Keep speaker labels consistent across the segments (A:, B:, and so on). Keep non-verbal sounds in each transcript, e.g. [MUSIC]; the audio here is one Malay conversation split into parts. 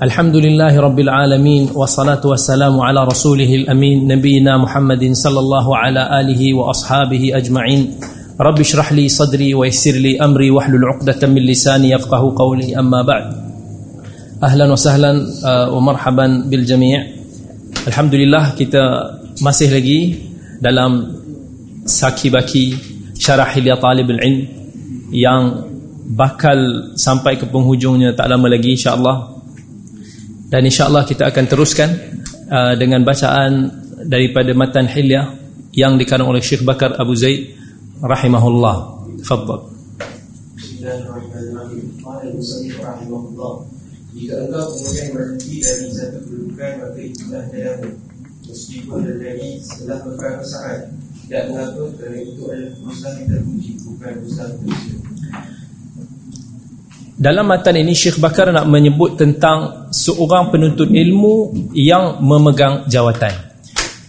A: الحمد لله رب العالمين والصلاة والسلام على رسوله الأمين نبينا محمد صلى الله على آله وأصحابه أجمعين رب اشرح لي صدري ويسر لي أمري واحلل عقدة من لساني يفقه قولي أما بعد أهلا وسهلا ومرحبا بالجميع الحمد لله kita masih lagi dalam saki baki syarah hilya talib ilm yang bakal sampai ke penghujungnya tak lama lagi insya-Allah dan insya-Allah kita akan teruskan uh, dengan bacaan daripada matan Hilyah yang dikarang oleh Syekh Bakar Abu Zaid rahimahullah. Tafadhal.
B: Jika engkau kemudian berhenti dari satu kedudukan maka itulah dalam meskipun terjadi setelah beberapa saat tidak mengapa kerana itu adalah usaha yang terpuji bukan usaha terpuji.
A: Dalam matan ini Syekh Bakar nak menyebut tentang seorang penuntut ilmu yang memegang jawatan.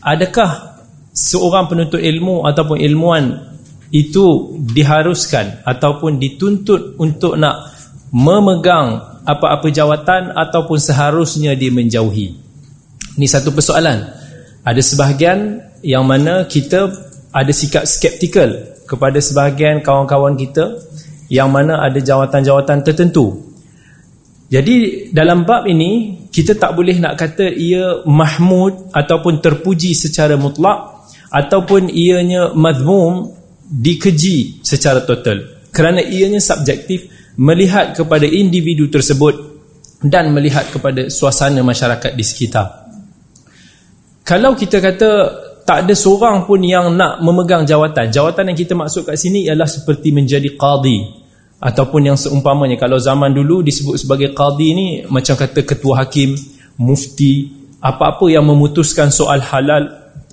A: Adakah seorang penuntut ilmu ataupun ilmuwan itu diharuskan ataupun dituntut untuk nak memegang apa-apa jawatan ataupun seharusnya dia menjauhi? Ini satu persoalan. Ada sebahagian yang mana kita ada sikap skeptikal kepada sebahagian kawan-kawan kita yang mana ada jawatan-jawatan tertentu. Jadi dalam bab ini kita tak boleh nak kata ia mahmud ataupun terpuji secara mutlak ataupun ianya madhmum dikeji secara total kerana ianya subjektif melihat kepada individu tersebut dan melihat kepada suasana masyarakat di sekitar. Kalau kita kata tak ada seorang pun yang nak memegang jawatan. Jawatan yang kita maksud kat sini ialah seperti menjadi qadi ataupun yang seumpamanya kalau zaman dulu disebut sebagai qadi ni macam kata ketua hakim mufti apa-apa yang memutuskan soal halal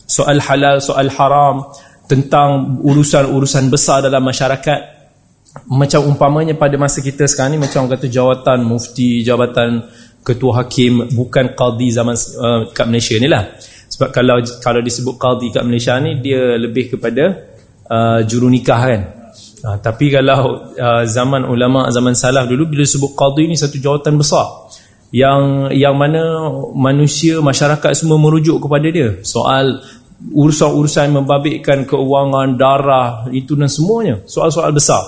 A: soal halal soal haram tentang urusan-urusan besar dalam masyarakat macam umpamanya pada masa kita sekarang ni macam kata jawatan mufti jabatan ketua hakim bukan qadi zaman uh, kat Malaysia ni lah. Sebab kalau kalau disebut qadi kat Malaysia ni dia lebih kepada uh, juru nikah kan Ha, tapi kalau uh, zaman ulama zaman salaf dulu bila sebut qadi ni satu jawatan besar. Yang yang mana manusia masyarakat semua merujuk kepada dia. Soal urusan-urusan membabitkan keuangan darah itu dan semuanya. Soal-soal besar.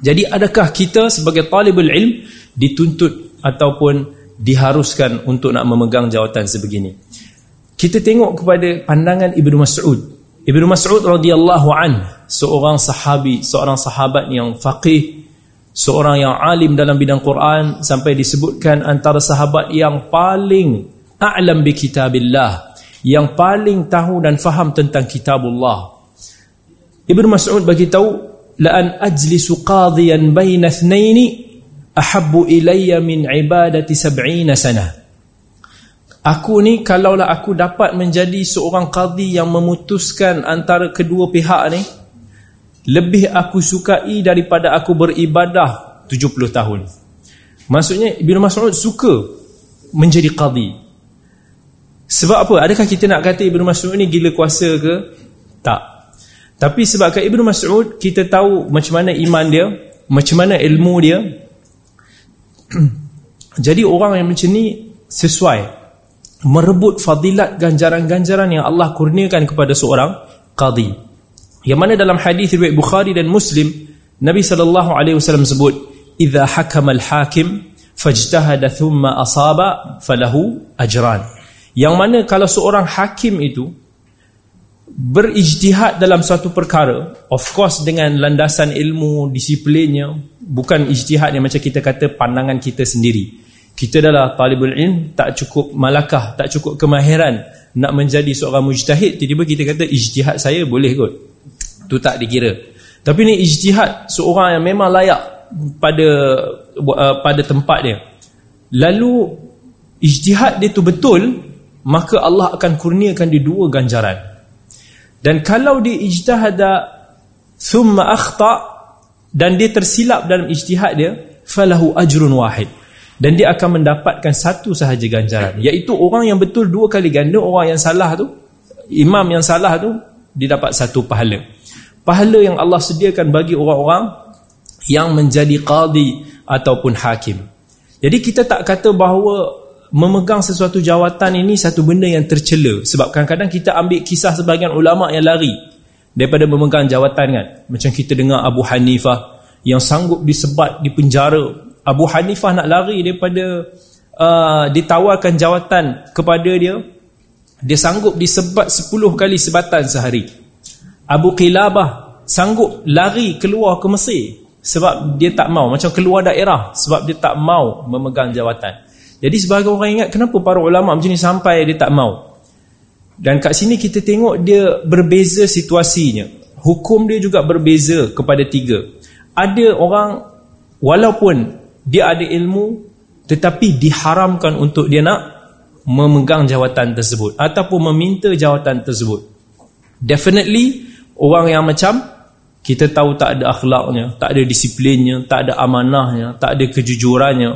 A: Jadi adakah kita sebagai talibul ilm dituntut ataupun diharuskan untuk nak memegang jawatan sebegini? Kita tengok kepada pandangan Ibnu Mas'ud. Ibnu Mas'ud radhiyallahu an seorang sahabi, seorang sahabat yang faqih, seorang yang alim dalam bidang Quran sampai disebutkan antara sahabat yang paling a'lam bi kitabillah, yang paling tahu dan faham tentang kitabullah. Ibnu Mas'ud bagi tahu la an ajlisu qadiyan baina ithnaini ahabbu ilayya min ibadati 70 sanah. Aku ni kalaulah aku dapat menjadi seorang qadi yang memutuskan antara kedua pihak ni lebih aku sukai daripada aku beribadah 70 tahun. Maksudnya Ibnu Mas'ud suka menjadi qadi. Sebab apa? Adakah kita nak kata Ibnu Mas'ud ni gila kuasa ke? Tak. Tapi sebabkan Ibnu Mas'ud kita tahu macam mana iman dia, macam mana ilmu dia. [CLEARS THROAT] Jadi orang yang macam ni sesuai merebut fadilat ganjaran-ganjaran yang Allah kurniakan kepada seorang qadi. Yang mana dalam hadis riwayat Bukhari dan Muslim, Nabi sallallahu alaihi wasallam sebut, "Idza hakama al-hakim fajtahada thumma asaba falahu ajran." Yang mana kalau seorang hakim itu berijtihad dalam suatu perkara, of course dengan landasan ilmu, disiplinnya, bukan ijtihad yang macam kita kata pandangan kita sendiri kita adalah talibul ilm tak cukup malakah tak cukup kemahiran nak menjadi seorang mujtahid tiba-tiba kita kata ijtihad saya boleh kot tu tak dikira. Tapi ni ijtihad seorang yang memang layak pada uh, pada tempat dia. Lalu ijtihad dia tu betul maka Allah akan kurniakan dia dua ganjaran. Dan kalau dia ijtihada thumma akhta dan dia tersilap dalam ijtihad dia falahu ajrun wahid. Dan dia akan mendapatkan satu sahaja ganjaran. Iaitu orang yang betul dua kali ganda orang yang salah tu imam yang salah tu dia dapat satu pahala pahala yang Allah sediakan bagi orang-orang yang menjadi qadi ataupun hakim. Jadi kita tak kata bahawa memegang sesuatu jawatan ini satu benda yang tercela. Sebab kadang-kadang kita ambil kisah sebahagian ulama yang lari daripada memegang jawatan kan. Macam kita dengar Abu Hanifah yang sanggup disebat di penjara. Abu Hanifah nak lari daripada uh, ditawarkan jawatan kepada dia dia sanggup disebat 10 kali sebatan sehari Abu Qilabah sanggup lari keluar ke Mesir sebab dia tak mau macam keluar daerah sebab dia tak mau memegang jawatan jadi sebagai orang ingat kenapa para ulama macam ni sampai dia tak mau. Dan kat sini kita tengok dia berbeza situasinya. Hukum dia juga berbeza kepada tiga. Ada orang walaupun dia ada ilmu tetapi diharamkan untuk dia nak memegang jawatan tersebut ataupun meminta jawatan tersebut. Definitely orang yang macam kita tahu tak ada akhlaknya, tak ada disiplinnya, tak ada amanahnya, tak ada kejujurannya,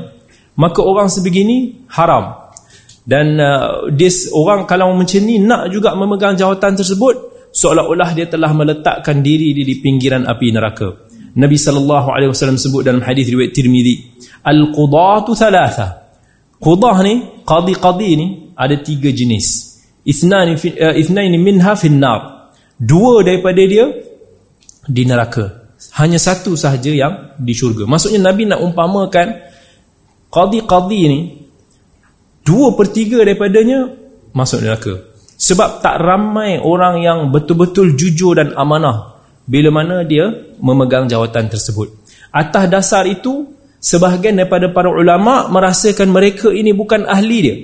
A: maka orang sebegini haram. Dan uh, dia orang kalau macam ni nak juga memegang jawatan tersebut seolah-olah dia telah meletakkan diri di, di pinggiran api neraka. Nabi sallallahu alaihi wasallam sebut dalam hadis riwayat Tirmizi al-qudatu thalatha. Qudah ni qadi-qadi ni ada tiga jenis. Ithnani fi uh, ithnain minha fi nar dua daripada dia di neraka. Hanya satu sahaja yang di syurga. Maksudnya nabi nak umpamakan Qadi-qadi ni Dua per tiga daripadanya Masuk neraka. Sebab tak ramai orang yang betul-betul jujur dan amanah Bila mana dia memegang jawatan tersebut. Atas dasar itu Sebahagian daripada para ulama' Merasakan mereka ini bukan ahli dia.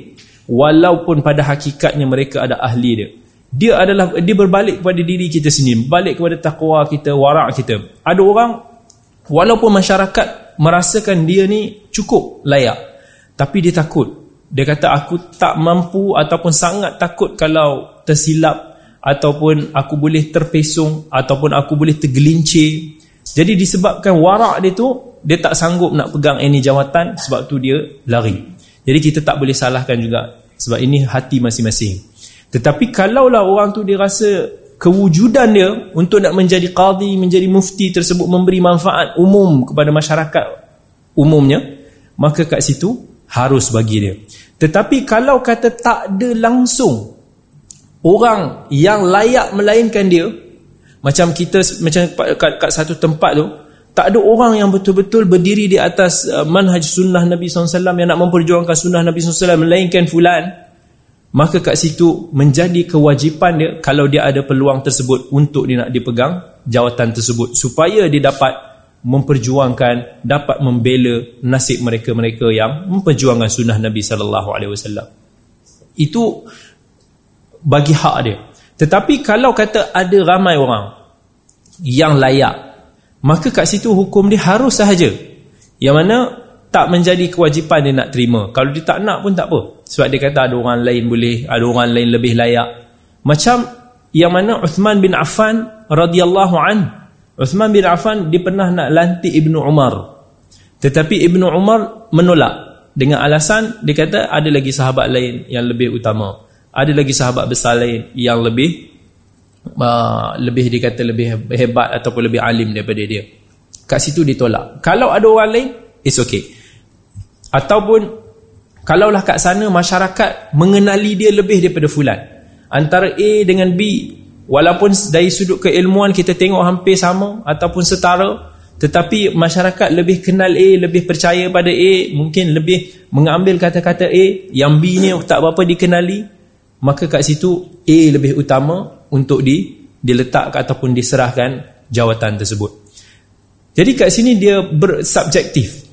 A: Walaupun pada hakikatnya mereka ada ahli dia Dia adalah dia berbalik kepada diri kita sendiri. Balik kepada taqwa kita, warak kita. Ada orang Walaupun masyarakat merasakan dia ni cukup layak tapi dia takut. Dia kata aku tak mampu ataupun sangat takut kalau tersilap ataupun aku boleh terpesong ataupun aku boleh tergelincir. Jadi disebabkan warak dia tu dia tak sanggup nak pegang ini jawatan sebab tu dia lari. Jadi kita tak boleh salahkan juga sebab ini hati masing-masing tetapi kalaulah orang tu dia rasa kewujudan dia untuk nak menjadi qadi, menjadi mufti tersebut memberi manfaat umum kepada masyarakat umumnya, maka kat situ harus bagi dia. Tetapi kalau kata tak ada langsung orang yang layak melainkan dia, macam kita macam kat, kat satu tempat tu, tak ada orang yang betul-betul berdiri di atas uh, manhaj sunnah Nabi SAW yang nak memperjuangkan sunnah Nabi SAW melainkan fulan, maka kat situ menjadi kewajipan dia kalau dia ada peluang tersebut untuk dia nak dipegang jawatan tersebut. Supaya dia dapat memperjuangkan dapat membela nasib mereka-mereka yang memperjuangkan sunnah Nabi sallallahu alaihi wasallam. Itu bagi hak dia. Tetapi kalau kata ada ramai orang yang layak maka kat situ hukum dia harus sahaja. Yang mana tak menjadi kewajipan dia nak terima. Kalau dia tak nak pun tak apa. Sebab dia kata ada orang lain boleh, ada orang lain lebih layak. Macam yang mana Uthman bin Affan radhiyallahu an. Uthman bin Affan dia pernah nak lantik Ibnu Umar. Tetapi Ibnu Umar menolak dengan alasan dia kata ada lagi sahabat lain yang lebih utama. Ada lagi sahabat besar lain yang lebih uh, lebih dikata lebih hebat ataupun lebih alim daripada dia. Kat situ ditolak. Kalau ada orang lain, it's okay. Ataupun kalaulah kat sana masyarakat mengenali dia lebih daripada fulan. Antara A dengan B walaupun dari sudut keilmuan kita tengok hampir sama ataupun setara tetapi masyarakat lebih kenal A, lebih percaya pada A, mungkin lebih mengambil kata-kata A yang B ni tak berapa dikenali, maka kat situ A lebih utama untuk di diletakkan ataupun diserahkan jawatan tersebut. Jadi kat sini dia bersubjektif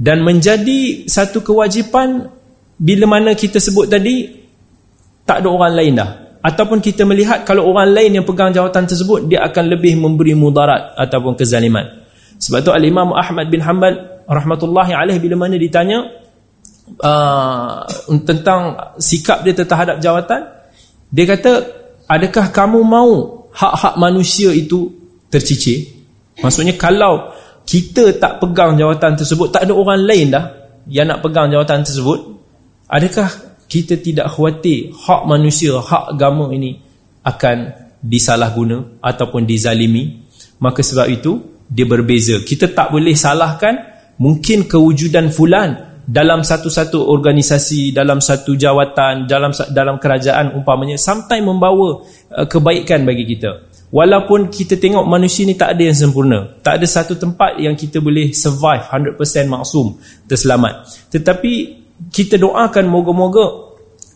A: dan menjadi satu kewajipan bila mana kita sebut tadi tak ada orang lain dah. Ataupun kita melihat kalau orang lain yang pegang jawatan tersebut dia akan lebih memberi mudarat ataupun kezaliman. Sebab tu al-Imam Ahmad bin Hanbal rahmatullahi alaih bila mana ditanya uh, tentang sikap dia terhadap jawatan dia kata adakah kamu mau hak-hak manusia itu tercicir? Maksudnya kalau kita tak pegang jawatan tersebut. Tak ada orang lain dah yang nak pegang jawatan tersebut. Adakah kita tidak khawatir hak manusia hak agama ini akan disalahguna ataupun dizalimi? Maka sebab itu dia berbeza. Kita tak boleh salahkan mungkin kewujudan fulan dalam satu-satu organisasi dalam satu jawatan dalam dalam kerajaan umpamanya sometimes membawa uh, kebaikan bagi kita walaupun kita tengok manusia ni tak ada yang sempurna. Tak ada satu tempat yang kita boleh survive 100% maksum terselamat. Tetapi kita doakan moga-moga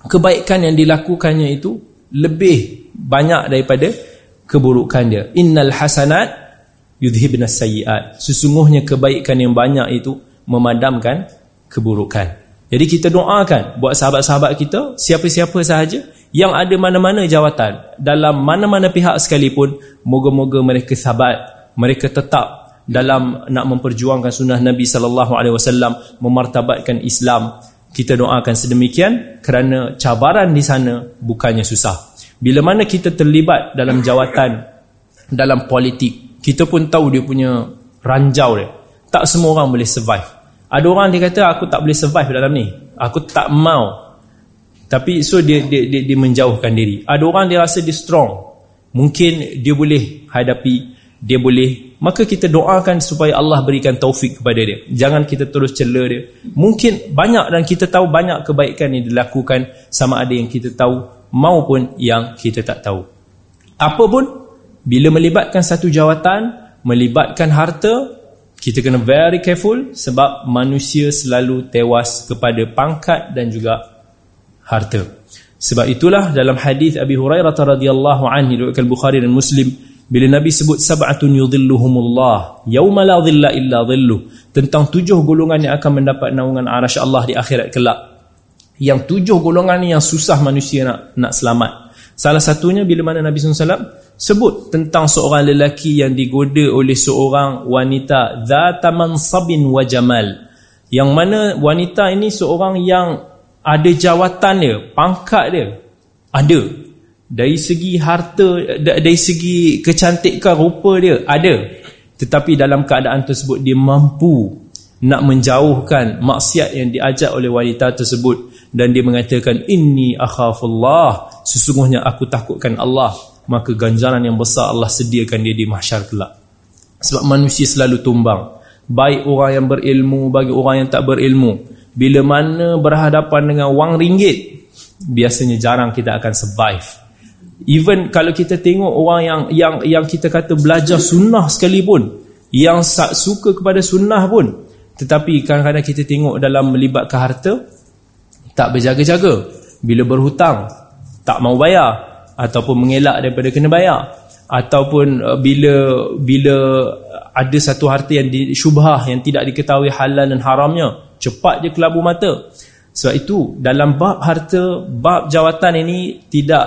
A: kebaikan yang dilakukannya itu lebih banyak daripada keburukan dia. Innal hasanat yudhibnas sayiat sesungguhnya kebaikan yang banyak itu memadamkan keburukan. Jadi kita doakan buat sahabat-sahabat kita, siapa-siapa sahaja yang ada mana-mana jawatan dalam mana-mana pihak sekalipun, moga-moga mereka sahabat, mereka tetap dalam nak memperjuangkan sunnah Nabi sallallahu alaihi wasallam, memartabatkan Islam. Kita doakan sedemikian kerana cabaran di sana bukannya susah. Bila mana kita terlibat dalam jawatan dalam politik, kita pun tahu dia punya ranjau dia. Tak semua orang boleh survive. Ada orang dia kata aku tak boleh survive dalam ni. Aku tak mau. Tapi so dia dia dia, dia menjauhkan diri. Ada orang dia rasa dia strong. Mungkin dia boleh hadapi, dia boleh. Maka kita doakan supaya Allah berikan taufik kepada dia. Jangan kita terus cela dia. Mungkin banyak dan kita tahu banyak kebaikan yang dilakukan sama ada yang kita tahu maupun yang kita tak tahu. Apa pun bila melibatkan satu jawatan, melibatkan harta, kita kena very careful sebab manusia selalu tewas kepada pangkat dan juga harta. Sebab itulah dalam hadis Abi Hurairah radhiyallahu anhu riwayat Bukhari dan Muslim bila Nabi sebut sab'atun yudhilluhumullah yauma la dhilla illa dhilluh tentang tujuh golongan yang akan mendapat naungan arasy Allah di akhirat kelak. Yang tujuh golongan ni yang susah manusia nak nak selamat. Salah satunya bila mana Nabi SAW sebut tentang seorang lelaki yang digoda oleh seorang wanita zata mansabin wa jamal yang mana wanita ini seorang yang ada jawatan dia pangkat dia. Ada. Dari segi harta dari segi kecantikan rupa dia ada. Tetapi dalam keadaan tersebut dia mampu nak menjauhkan maksiat yang diajak oleh wanita tersebut. Dan dia mengatakan inni akhafullah. Sesungguhnya aku takutkan Allah. Maka ganjaran yang besar Allah sediakan dia di mahsyar kelak. Sebab manusia selalu tumbang. Baik orang yang berilmu bagi orang yang tak berilmu bila mana berhadapan dengan wang ringgit biasanya jarang kita akan survive. Even kalau kita tengok orang yang yang yang kita kata belajar sunnah sekalipun yang suka kepada sunnah pun tetapi kadang-kadang kita tengok dalam melibatkan harta tak berjaga-jaga. Bila berhutang tak mau bayar ataupun mengelak daripada kena bayar ataupun uh, bila bila ada satu harta yang disyubhah yang tidak diketahui halal dan haramnya cepat je kelabu mata sebab itu dalam bab harta bab jawatan ini tidak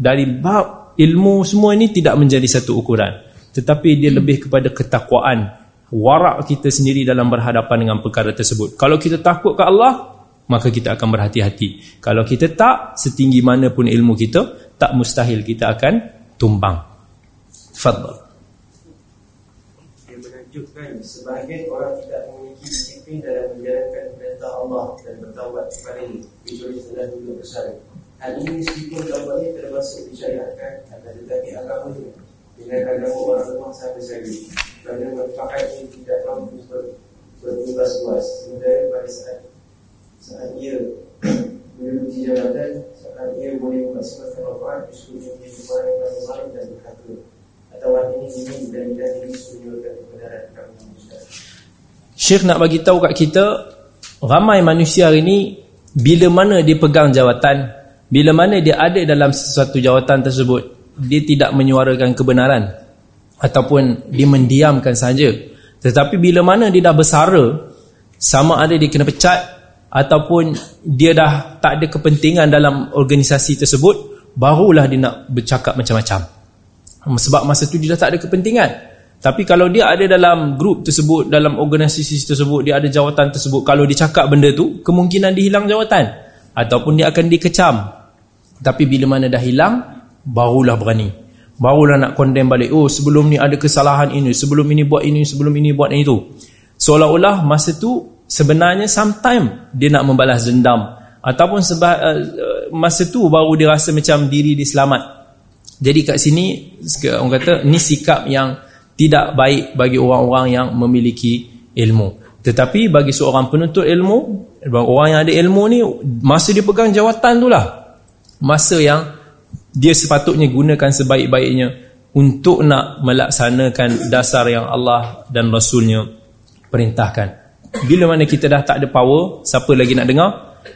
A: dari bab ilmu semua ini tidak menjadi satu ukuran tetapi dia lebih kepada ketakwaan warak kita sendiri dalam berhadapan dengan perkara tersebut kalau kita takut ke Allah maka kita akan berhati-hati kalau kita tak setinggi mana pun ilmu kita tak mustahil kita akan tumbang. Fadl.
B: Dia menunjukkan sebahagian orang tidak memiliki disiplin dalam menjalankan perintah Allah dan bertawad kepada ini. Kecuali setelah duduk bersara. Hal ini meskipun tawadnya termasuk disyariatkan akan tetapi agamanya dengan agama orang rumah sama sekali. Kerana manfaat ini tidak mampu ber, luas. Sementara pada saat saat ia [CLEARS THROAT] menduduki jabatan saat ia boleh memaksimalkan manfaat ia menjadi barang yang lain dan berkata atau ini ini dan dan ini sujudkan kebenaran kami
A: Syekh nak bagi tahu kat kita ramai manusia hari ini bila mana dia pegang jawatan bila mana dia ada dalam sesuatu jawatan tersebut dia tidak menyuarakan kebenaran ataupun dia mendiamkan saja. Tetapi bila mana dia dah bersara sama ada dia kena pecat ataupun dia dah tak ada kepentingan dalam organisasi tersebut barulah dia nak bercakap macam-macam. Sebab masa tu dia dah tak ada kepentingan tapi kalau dia ada dalam grup tersebut dalam organisasi tersebut dia ada jawatan tersebut kalau dia cakap benda tu kemungkinan dia hilang jawatan. Ataupun dia akan dikecam. Tapi bila mana dah hilang barulah berani. Barulah nak condemn balik oh sebelum ni ada kesalahan ini sebelum ini buat ini sebelum ini buat itu. Seolah-olah masa tu sebenarnya sometimes dia nak membalas dendam. Ataupun sebab uh, masa tu baru dia rasa macam diri dia selamat. Jadi kat sini orang kata ni sikap yang tidak baik bagi orang-orang yang memiliki ilmu. Tetapi bagi seorang penuntut ilmu orang yang ada ilmu ni masa dia pegang jawatan tu lah masa yang dia sepatutnya gunakan sebaik-baiknya untuk nak melaksanakan dasar yang Allah dan Rasulnya perintahkan. Bila mana kita dah tak ada power siapa lagi nak dengar?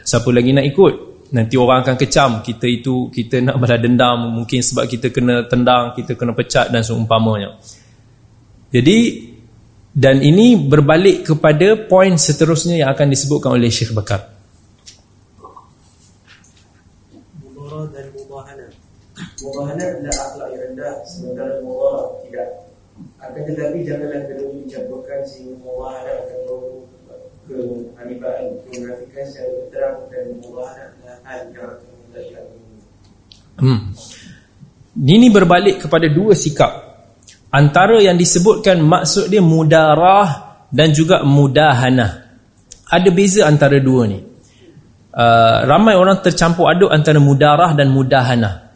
A: Siapa lagi nak ikut? Nanti orang akan kecam kita itu kita nak balas dendam mungkin sebab kita kena tendang kita kena pecat dan seumpamanya jadi dan ini berbalik kepada poin seterusnya yang akan disebutkan oleh Syekh Bakar.
B: Mubarak dan Mubahana Mubahana adalah akhlak yang rendah Sementara Mubarak tidak. Akan tetapi janganlah kedua dicampurkan Sehingga Mubahana akan membawa ke hanifaan Kemunafikan secara terang Dan Mubahana adalah hal yang akan
A: hmm. Ini berbalik kepada dua sikap Antara yang disebutkan maksud dia mudarah dan juga mudahanah. Ada beza antara dua ni. Uh, ramai orang tercampur aduk antara mudarah dan mudahanah.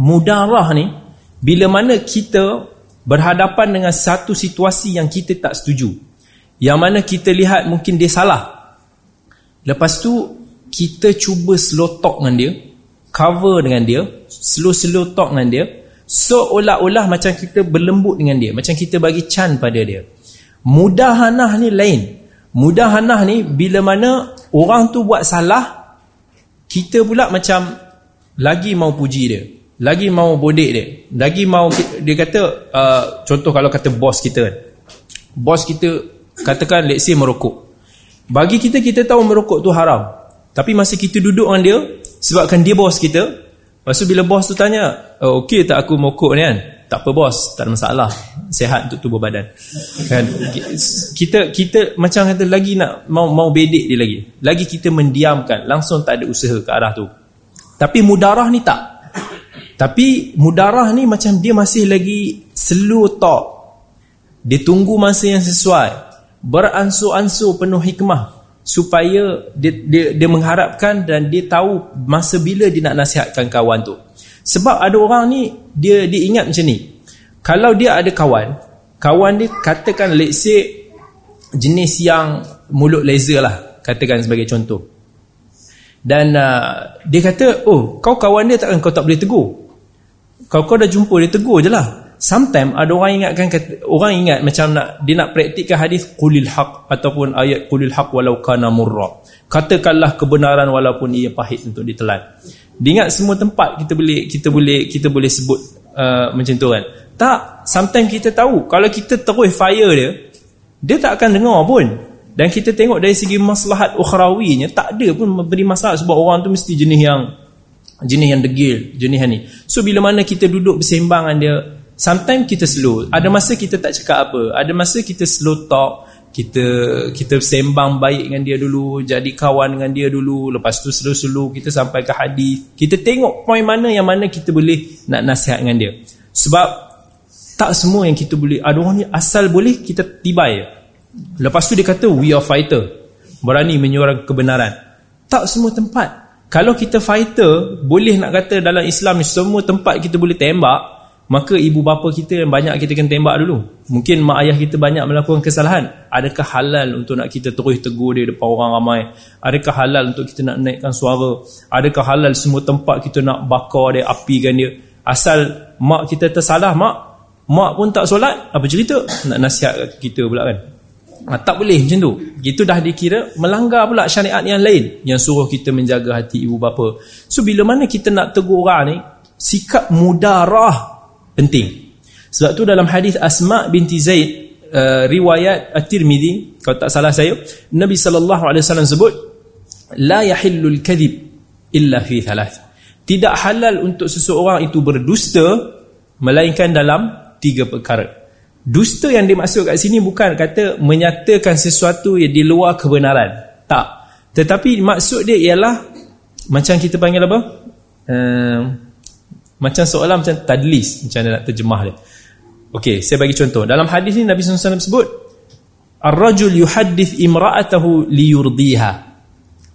A: Mudarah ni bila mana kita berhadapan dengan satu situasi yang kita tak setuju. Yang mana kita lihat mungkin dia salah. Lepas tu kita cuba slow talk dengan dia, cover dengan dia, slow-slow talk dengan dia seolah-olah macam kita berlembut dengan dia macam kita bagi can pada dia. Mudahanah ni lain. Mudahanah ni bila mana orang tu buat salah kita pula macam lagi mau puji dia lagi mau bodek dia lagi mau dia kata uh, contoh kalau kata bos kita bos kita katakan let's say merokok. Bagi kita kita tahu merokok tu haram. Tapi masa kita duduk dengan dia sebabkan dia bos kita Lepas tu bila bos tu tanya, oh, okey tak aku mokok ni kan? Tak apa bos, tak ada masalah. Sehat untuk tubuh badan. Kan? Kita kita macam kata lagi nak mau mau bedek dia lagi. Lagi kita mendiamkan, langsung tak ada usaha ke arah tu. Tapi mudarah ni tak. Tapi mudarah ni macam dia masih lagi slow talk. Dia tunggu masa yang sesuai. Beransur-ansur penuh hikmah supaya dia, dia dia mengharapkan dan dia tahu masa bila dia nak nasihatkan kawan tu. Sebab ada orang ni dia dia ingat macam ni. Kalau dia ada kawan kawan dia katakan let's say jenis yang mulut laser lah katakan sebagai contoh. Dan uh, dia kata oh kau kawan dia takkan kau tak boleh tegur? Kau kau dah jumpa dia tegur je lah Sometimes ada orang ingatkan orang ingat macam nak dia nak praktikkan hadis qulil haq ataupun ayat qulil haq walau kana murra. Katakanlah kebenaran walaupun ia pahit untuk ditelan. Dia ingat semua tempat kita boleh kita boleh kita boleh sebut uh, macam tu kan. Tak, sometimes kita tahu kalau kita terus fire dia, dia tak akan dengar pun. Dan kita tengok dari segi maslahat ukhrawinya tak ada pun memberi masalah sebab orang tu mesti jenis yang jenis yang degil, jenis yang ni. So bila mana kita duduk bersembang dengan dia, Sometimes kita slow. Ada masa kita tak cakap apa. Ada masa kita slow talk. Kita kita sembang baik dengan dia dulu. Jadi kawan dengan dia dulu. Lepas tu slow-slow kita sampai ke hadis. Kita tengok poin mana yang mana kita boleh nak nasihat dengan dia. Sebab tak semua yang kita boleh. Ada orang ni asal boleh kita tibai. Lepas tu dia kata we are fighter. Berani menyuarakan kebenaran. Tak semua tempat. Kalau kita fighter, boleh nak kata dalam Islam semua tempat kita boleh tembak maka ibu bapa kita yang banyak kita kena tembak dulu. Mungkin mak ayah kita banyak melakukan kesalahan. Adakah halal untuk nak kita terus tegur dia depan orang ramai? Adakah halal untuk kita nak naikkan suara? Adakah halal semua tempat kita nak bakar dia apikan dia? Asal mak kita tersalah mak. Mak pun tak solat. Apa cerita? Nak nasihat kita pula kan? Ha, tak boleh macam tu. Itu dah dikira melanggar pula syariat yang lain yang suruh kita menjaga hati ibu bapa. So bila mana kita nak tegur orang ni sikap mudarah penting. Sebab tu dalam hadis Asma binti Zaid uh, riwayat At-Tirmizi kalau tak salah saya Nabi sallallahu alaihi wasallam sebut la yahillu al-kadhib illa fi thalath. Tidak halal untuk seseorang itu berdusta melainkan dalam tiga perkara. Dusta yang dimaksud kat sini bukan kata menyatakan sesuatu yang di luar kebenaran. Tak. Tetapi maksud dia ialah macam kita panggil apa? Uh, macam seolah macam tadlis Macam nak terjemah dia. Okey, saya bagi contoh. Dalam hadis ni Nabi SAW sebut Ar-rajul yuhaddith imra'atahu liyurdiha.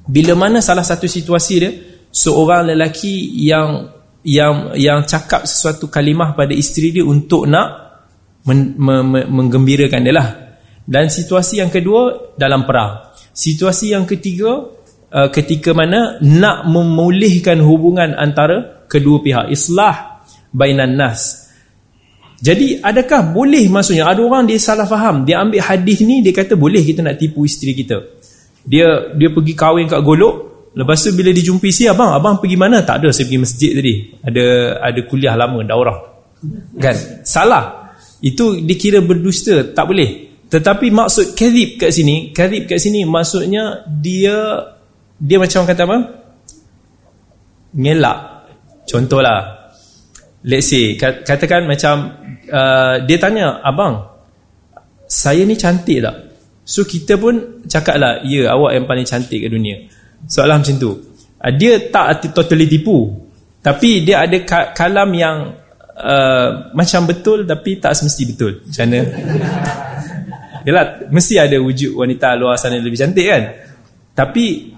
A: Bila mana salah satu situasi dia Seorang lelaki yang yang yang cakap sesuatu kalimah pada isteri dia untuk nak men, me, me, menggembirakan dia lah. Dan situasi yang kedua dalam perang. Situasi yang ketiga uh, ketika mana nak memulihkan hubungan antara kedua pihak islah bainan nas. Jadi adakah boleh maksudnya ada orang dia salah faham, dia ambil hadis ni dia kata boleh kita nak tipu isteri kita. Dia dia pergi kahwin kat Golok, lepas tu bila dijumpai si abang, abang pergi mana? Tak ada, saya pergi masjid tadi. Ada ada kuliah lama daurah. Kan? Salah. Itu dikira berdusta, tak boleh. Tetapi maksud kadhib kat sini, kadhib kat sini maksudnya dia dia macam kata apa? Ngelak. Contohlah. Let's say katakan macam uh, dia tanya, "Abang, saya ni cantik tak?" So kita pun cakaplah, "Ya, awak yang paling cantik kat dunia." Soalan macam tu. Uh, dia tak totally tipu. Tapi dia ada kalam yang uh, macam betul tapi tak semesti betul. Macam mana? [LAUGHS] Yalah, mesti ada wujud wanita luar sana lebih cantik kan. Tapi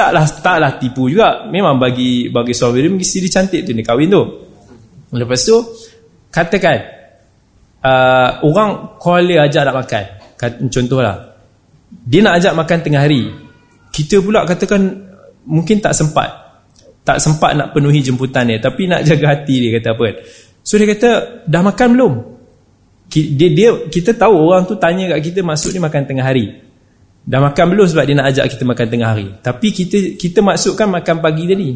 A: taklah taklah tipu juga. Memang bagi bagi suami dia mesti dia cantik tu ni kahwin tu. Lepas tu katakan uh, orang call dia ajak nak makan. Contohlah. Dia nak ajak makan tengah hari. Kita pula katakan mungkin tak sempat. Tak sempat nak penuhi jemputan dia tapi nak jaga hati dia kata apa kan. So dia kata dah makan belum? dia, dia kita tahu orang tu tanya kat kita masuk ni makan tengah hari dah makan belum sebab dia nak ajak kita makan tengah hari. Tapi kita kita masukkan makan pagi tadi.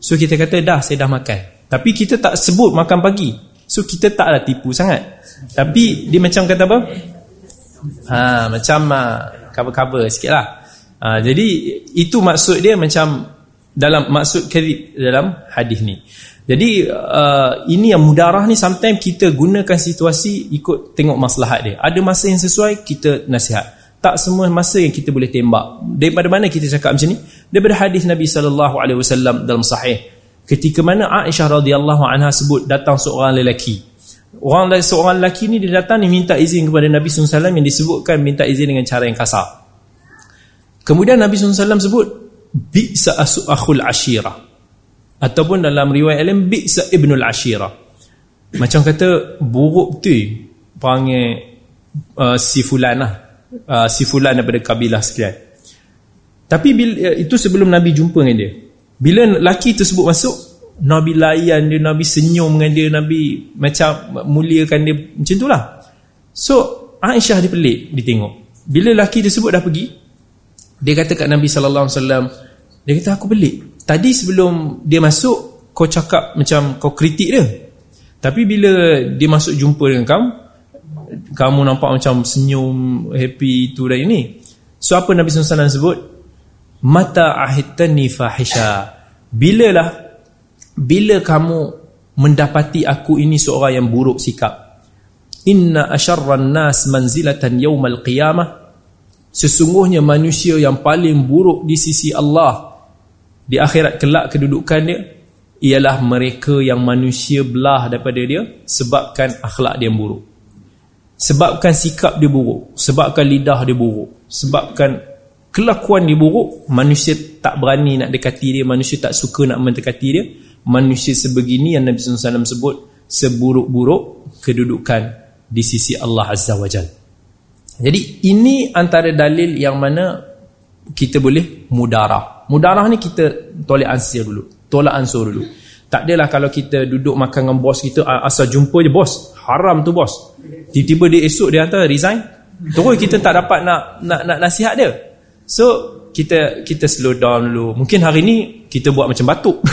A: So kita kata dah saya dah makan. Tapi kita tak sebut makan pagi. So kita taklah tipu sangat. Tapi dia macam kata apa? Ha, macam uh, cover-cover sikit lah. Ha, jadi itu maksud dia macam dalam maksud karib dalam hadis ni. Jadi uh, ini yang mudarah ni sometimes kita gunakan situasi ikut tengok maslahat dia. Ada masa yang sesuai kita nasihat. Tak semua masa yang kita boleh tembak. Daripada mana kita cakap macam ni? Daripada hadis Nabi sallallahu alaihi wasallam dalam sahih. Ketika mana Aisyah radhiyallahu anha sebut datang seorang lelaki. Orang seorang lelaki ni dia datang ni minta izin kepada Nabi sallallahu yang disebutkan minta izin dengan cara yang kasar. Kemudian Nabi sallallahu sebut bi'sa akhul ashirah ataupun dalam riwayat lain bi'sa ibnul ashira macam kata buruk tu panggil uh, si fulan lah uh, si fulan daripada kabilah sekian tapi bila, uh, itu sebelum Nabi jumpa dengan dia. Bila lelaki tersebut masuk Nabi layan dia Nabi senyum dengan dia Nabi macam muliakan dia macam tu lah so Aisyah dia pelik dia tengok bila lelaki tersebut dah pergi dia kata kat Nabi SAW dia kata aku pelik. Tadi sebelum dia masuk Kau cakap macam kau kritik dia. Tapi bila dia masuk jumpa dengan kamu Kamu nampak macam senyum Happy itu dan ini. So apa Nabi SAW sebut? Mata ahitani fahisha. Bila lah Bila kamu Mendapati aku ini seorang yang buruk sikap. Inna asyarran nas manzilatan yawmal qiyamah. Sesungguhnya manusia yang paling buruk di sisi Allah di akhirat kelak kedudukan dia ialah mereka yang manusia belah daripada dia sebabkan akhlak dia buruk sebabkan sikap dia buruk sebabkan lidah dia buruk sebabkan kelakuan dia buruk manusia tak berani nak dekati dia manusia tak suka nak mendekati dia manusia sebegini yang Nabi SAW sebut seburuk-buruk kedudukan di sisi Allah Azza wa Jal jadi ini antara dalil yang mana kita boleh mudarah Mudarah ni kita tolak ansur dulu. Tolak ansur dulu. Tak adalah kalau kita duduk makan dengan bos kita asal jumpa je bos. Haram tu bos. Tiba-tiba dia esok dia hantar resign. Terus kita tak dapat nak nak nak nasihat dia. So kita kita slow down dulu. Mungkin hari ni kita buat macam batuk. [LAUGHS]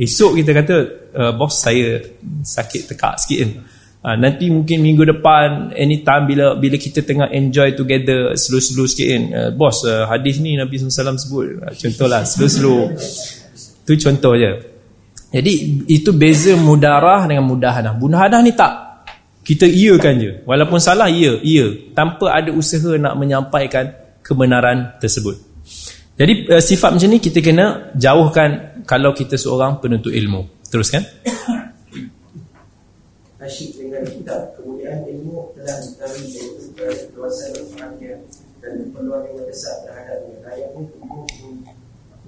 A: esok kita kata uh, bos saya sakit tekak sikit kan. Ha, nanti mungkin minggu depan anytime bila bila kita tengah enjoy together slow-slow sikit kan uh, bos uh, hadis ni Nabi SAW sebut uh, contohlah slow-slow tu contoh je jadi itu beza mudarah dengan mudahanah mudahanah ni tak kita iakan je. Walaupun salah iya iya tanpa ada usaha nak menyampaikan kebenaran tersebut. Jadi uh, sifat macam ni kita kena jauhkan kalau kita seorang penuntut ilmu. Teruskan.
B: Asyik dengan kita kemudian ilmu telah diketahui iaitu keluasan perhatian dan perluan yang besar terhadapnya ini tumbuh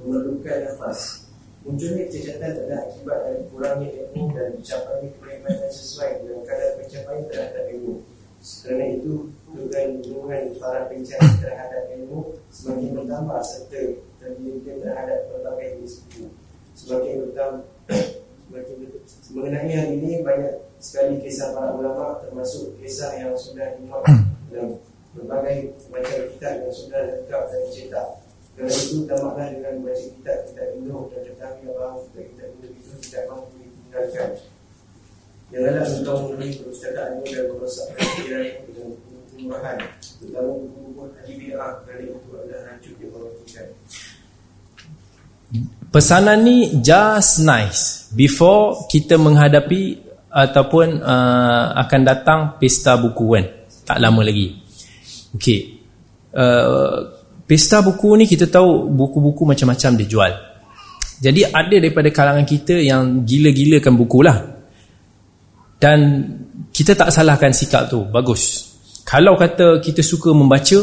B: memerlukan nafas munculnya kecacatan adalah akibat dari kurangnya ilmu dan ucapannya kelebihan sesuai dengan kadar pencapaian terhadap ilmu Kerana itu dugaan-dugaan para pencari terhadap ilmu semakin bertambah serta terbimbing terhadap berbagai disiplin. Semakin bertambah [COUGHS] mengenai hal ini banyak sekali kisah para ulama termasuk kisah yang sudah dimuat dalam berbagai macam kitab yang sudah lengkap dan dicetak. Kerana itu tamatlah dengan baca kitab kitab Indo dan tetapi bahawa kitab kitab Indo itu tidak mampu ditinggalkan. Janganlah engkau membeli perpustakaan ini dan merosak pikiran dengan kemurahan terutama buku-buku haji bid'ah kerana itu adalah racun yang mematikan.
A: Pesanan ni just nice before kita menghadapi ataupun uh, akan datang pesta buku kan. Tak lama lagi. Okey. Uh, pesta buku ni kita tahu buku-buku macam-macam dijual. Jadi ada daripada kalangan kita yang gila-gilakan buku lah. Dan kita tak salahkan sikap tu. Bagus. Kalau kata kita suka membaca,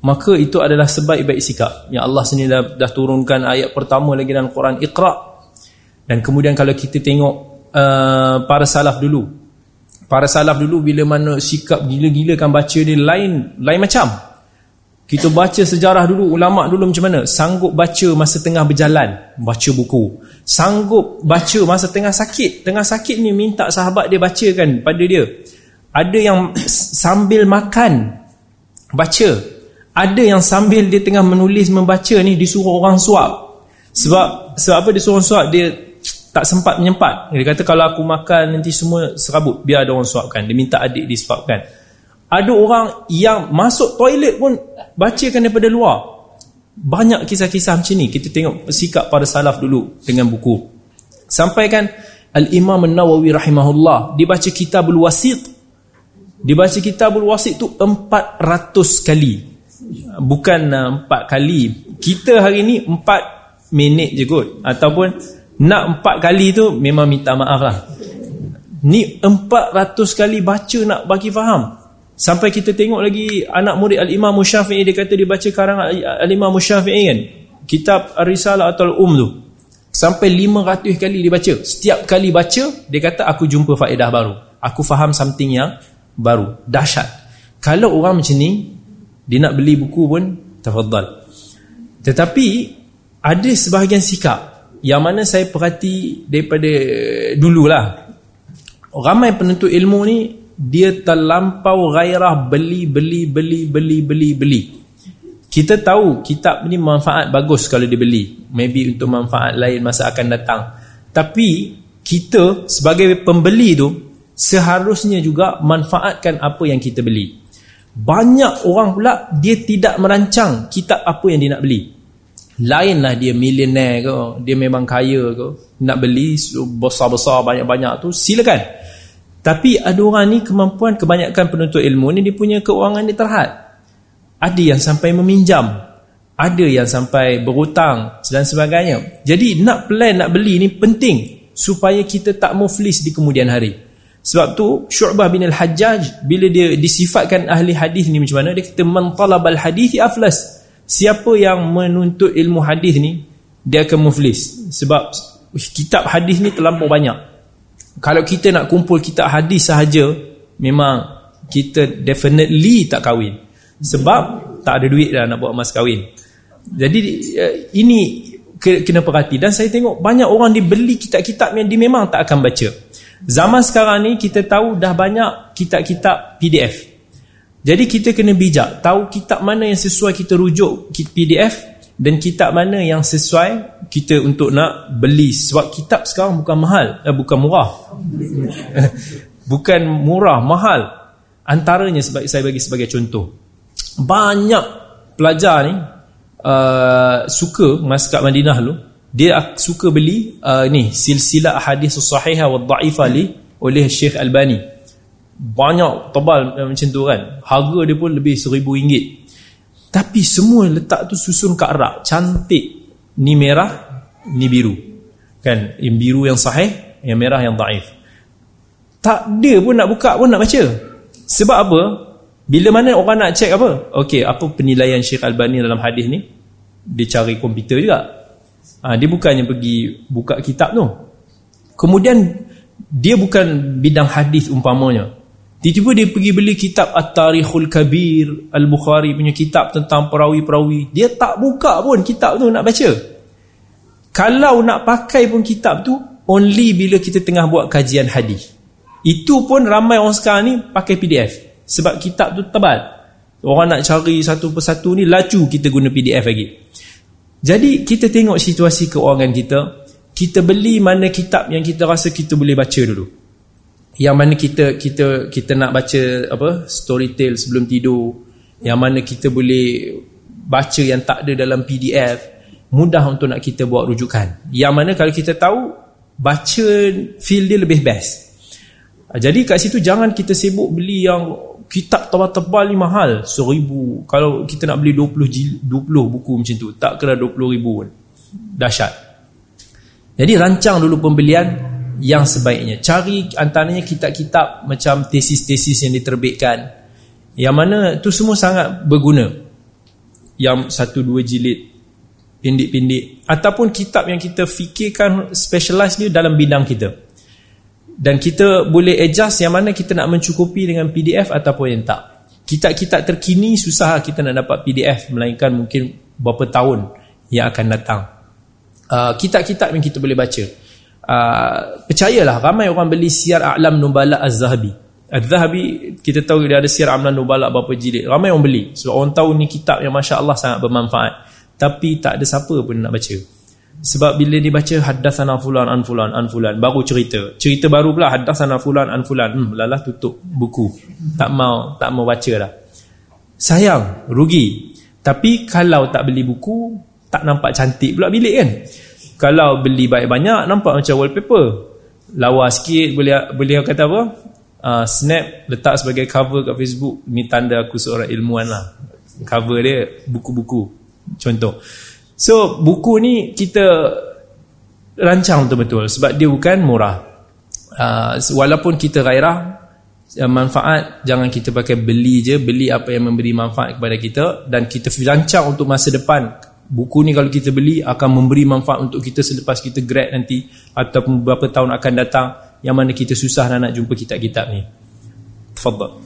A: maka itu adalah sebaik-baik sikap yang Allah sendiri dah, dah turunkan ayat pertama lagi dalam Quran Iqra dan kemudian kalau kita tengok uh, para salaf dulu para salaf dulu bila mana sikap gila-gila kan baca dia lain lain macam kita baca sejarah dulu ulama dulu macam mana? Sanggup baca masa tengah berjalan? Baca buku. Sanggup baca masa tengah sakit? Tengah sakit ni minta sahabat dia bacakan pada dia. Ada yang [CLEARS THROAT] sambil makan baca. Ada yang sambil dia tengah menulis membaca ni disuruh orang suap. Sebab sebab apa disuruh suap? Dia tak sempat menyempat. Dia kata kalau aku makan nanti semua serabut. Biar ada orang suapkan. Dia minta adik disuapkan ada orang yang masuk toilet pun bacakan daripada luar. Banyak kisah-kisah macam ni. Kita tengok sikap para salaf dulu dengan buku. Sampaikan Al-Imam An-Nawawi rahimahullah dia baca kitabul wasit. Dia baca kitabul wasit tu 400 kali. Bukan uh, empat kali. Kita hari ni empat minit je kot. Ataupun nak empat kali tu memang minta maaf lah. Ni empat ratus kali baca nak bagi faham sampai kita tengok lagi anak murid Al-Imam Musyafi'i dia kata dia baca karangan Al-Imam Musyafi'i kan? Kitab Ar-Risalah atau Al-Um tu. Sampai lima ratus kali dia baca. Setiap kali baca dia kata aku jumpa faedah baru. Aku faham something yang baru. Dahsyat. Kalau orang macam ni dia nak beli buku pun tafadhal tetapi ada sebahagian sikap. Yang mana saya perhati daripada dululah. Ramai penuntut ilmu ni dia terlampau gairah beli beli beli beli beli beli kita tahu kitab ni manfaat bagus kalau dibeli maybe untuk manfaat lain masa akan datang tapi kita sebagai pembeli tu seharusnya juga manfaatkan apa yang kita beli banyak orang pula dia tidak merancang kitab apa yang dia nak beli. Lainlah dia milioner ke, dia memang kaya ke, nak beli besar-besar banyak-banyak tu silakan. Tapi ada orang ni kemampuan kebanyakan penuntut ilmu ni dia punya keuangan dia terhad. Ada yang sampai meminjam, ada yang sampai berhutang dan sebagainya. Jadi nak plan nak beli ni penting supaya kita tak muflis di kemudian hari. Sebab tu Syu'bah bin Al-Hajjaj bila dia disifatkan ahli hadis ni macam mana dia kata man talabal hadis aflas. Siapa yang menuntut ilmu hadis ni dia akan muflis. Sebab kitab hadis ni terlampau banyak. Kalau kita nak kumpul kitab hadis sahaja memang kita definitely tak kahwin. Sebab tak ada duit dah nak buat mas kahwin. Jadi eh, ini kena perhati dan saya tengok banyak orang dibeli kitab-kitab yang dia memang tak akan baca. Zaman sekarang ni kita tahu dah banyak kitab-kitab PDF. Jadi kita kena bijak, tahu kitab mana yang sesuai kita rujuk PDF dan kitab mana yang sesuai kita untuk nak beli. Sebab kitab sekarang bukan mahal, eh, bukan murah. [LAUGHS] bukan murah, mahal. Antaranya sebagai saya bagi sebagai contoh. Banyak pelajar ni uh, suka masa kat Madinah dulu dia suka beli uh, ni silsilah hadis sahihah wa li oleh Syekh Albani banyak tebal uh, macam tu kan harga dia pun lebih seribu ringgit tapi semua letak tu susun kat rak. Cantik. Ni merah ni biru. Kan? Yang biru yang sahih yang merah yang dhaif tak dia pun nak buka pun nak baca. Sebab apa? Bila mana orang nak check apa? Okey apa penilaian Syekh Albani dalam hadis ni? Dia cari komputer juga. Ha, dia bukannya pergi buka kitab tu. Kemudian dia bukan bidang hadis umpamanya Tiba-tiba dia pergi beli kitab At-Tarikhul Kabir Al-Bukhari punya kitab tentang perawi-perawi. Dia tak buka pun kitab tu nak baca. Kalau nak pakai pun kitab tu Only bila kita tengah buat kajian hadis. Itu pun ramai orang sekarang ni pakai PDF Sebab kitab tu tebal. Orang nak cari satu persatu ni Lacu kita guna PDF lagi. Jadi kita tengok situasi keuangan kita. Kita beli mana kitab yang kita rasa kita boleh baca dulu yang mana kita kita kita nak baca apa story tale sebelum tidur. Yang mana kita boleh baca yang tak ada dalam PDF mudah untuk nak kita buat rujukan. Yang mana kalau kita tahu baca feel dia lebih best. Jadi kat situ jangan kita sibuk beli yang kitab tebal-tebal ni mahal seribu. Kalau kita nak beli 20 jil, 20 buku macam tu tak kena 20 ribu pun. Dahsyat. Jadi rancang dulu pembelian yang sebaiknya. Cari antaranya kitab-kitab macam tesis-tesis yang diterbitkan. Yang mana tu semua sangat berguna. Yang satu dua jilid pindik-pindik. Ataupun kitab yang kita fikirkan specialize dia dalam bidang kita. Dan kita boleh adjust yang mana kita nak mencukupi dengan PDF ataupun yang tak. Kitab-kitab terkini susah kita nak dapat PDF melainkan mungkin beberapa tahun yang akan datang. Uh, kitab-kitab yang kita boleh baca uh, percayalah ramai orang beli siar a'lam nubala az-zahabi. Az-zahabi kita tahu dia ada siar a'lam nubala berapa jilid. Ramai orang beli. Sebab orang tahu ni kitab yang Masya Allah sangat bermanfaat. Tapi tak ada siapa pun nak baca. Sebab bila dia baca haddathana fulan an fulan an fulan baru cerita. Cerita baru pula haddathana fulan an fulan. Hmm, lalah tutup buku. Tak mau tak mau baca dah. Sayang rugi. Tapi kalau tak beli buku tak nampak cantik pula bilik kan kalau beli banyak-banyak nampak macam wallpaper. Lawa sikit boleh boleh kata apa? Uh, snap letak sebagai cover kat Facebook. Ni tanda aku seorang ilmuwan lah. Cover dia buku-buku. Contoh. So buku ni kita rancang betul-betul sebab dia bukan murah. Uh, walaupun kita gairah uh, manfaat jangan kita pakai beli je. Beli apa yang memberi manfaat kepada kita dan kita rancang untuk masa depan buku ni kalau kita beli akan memberi manfaat untuk kita selepas kita grad nanti ataupun beberapa tahun akan datang yang mana kita susah nak, nak jumpa kitab-kitab ni. Tafadhal.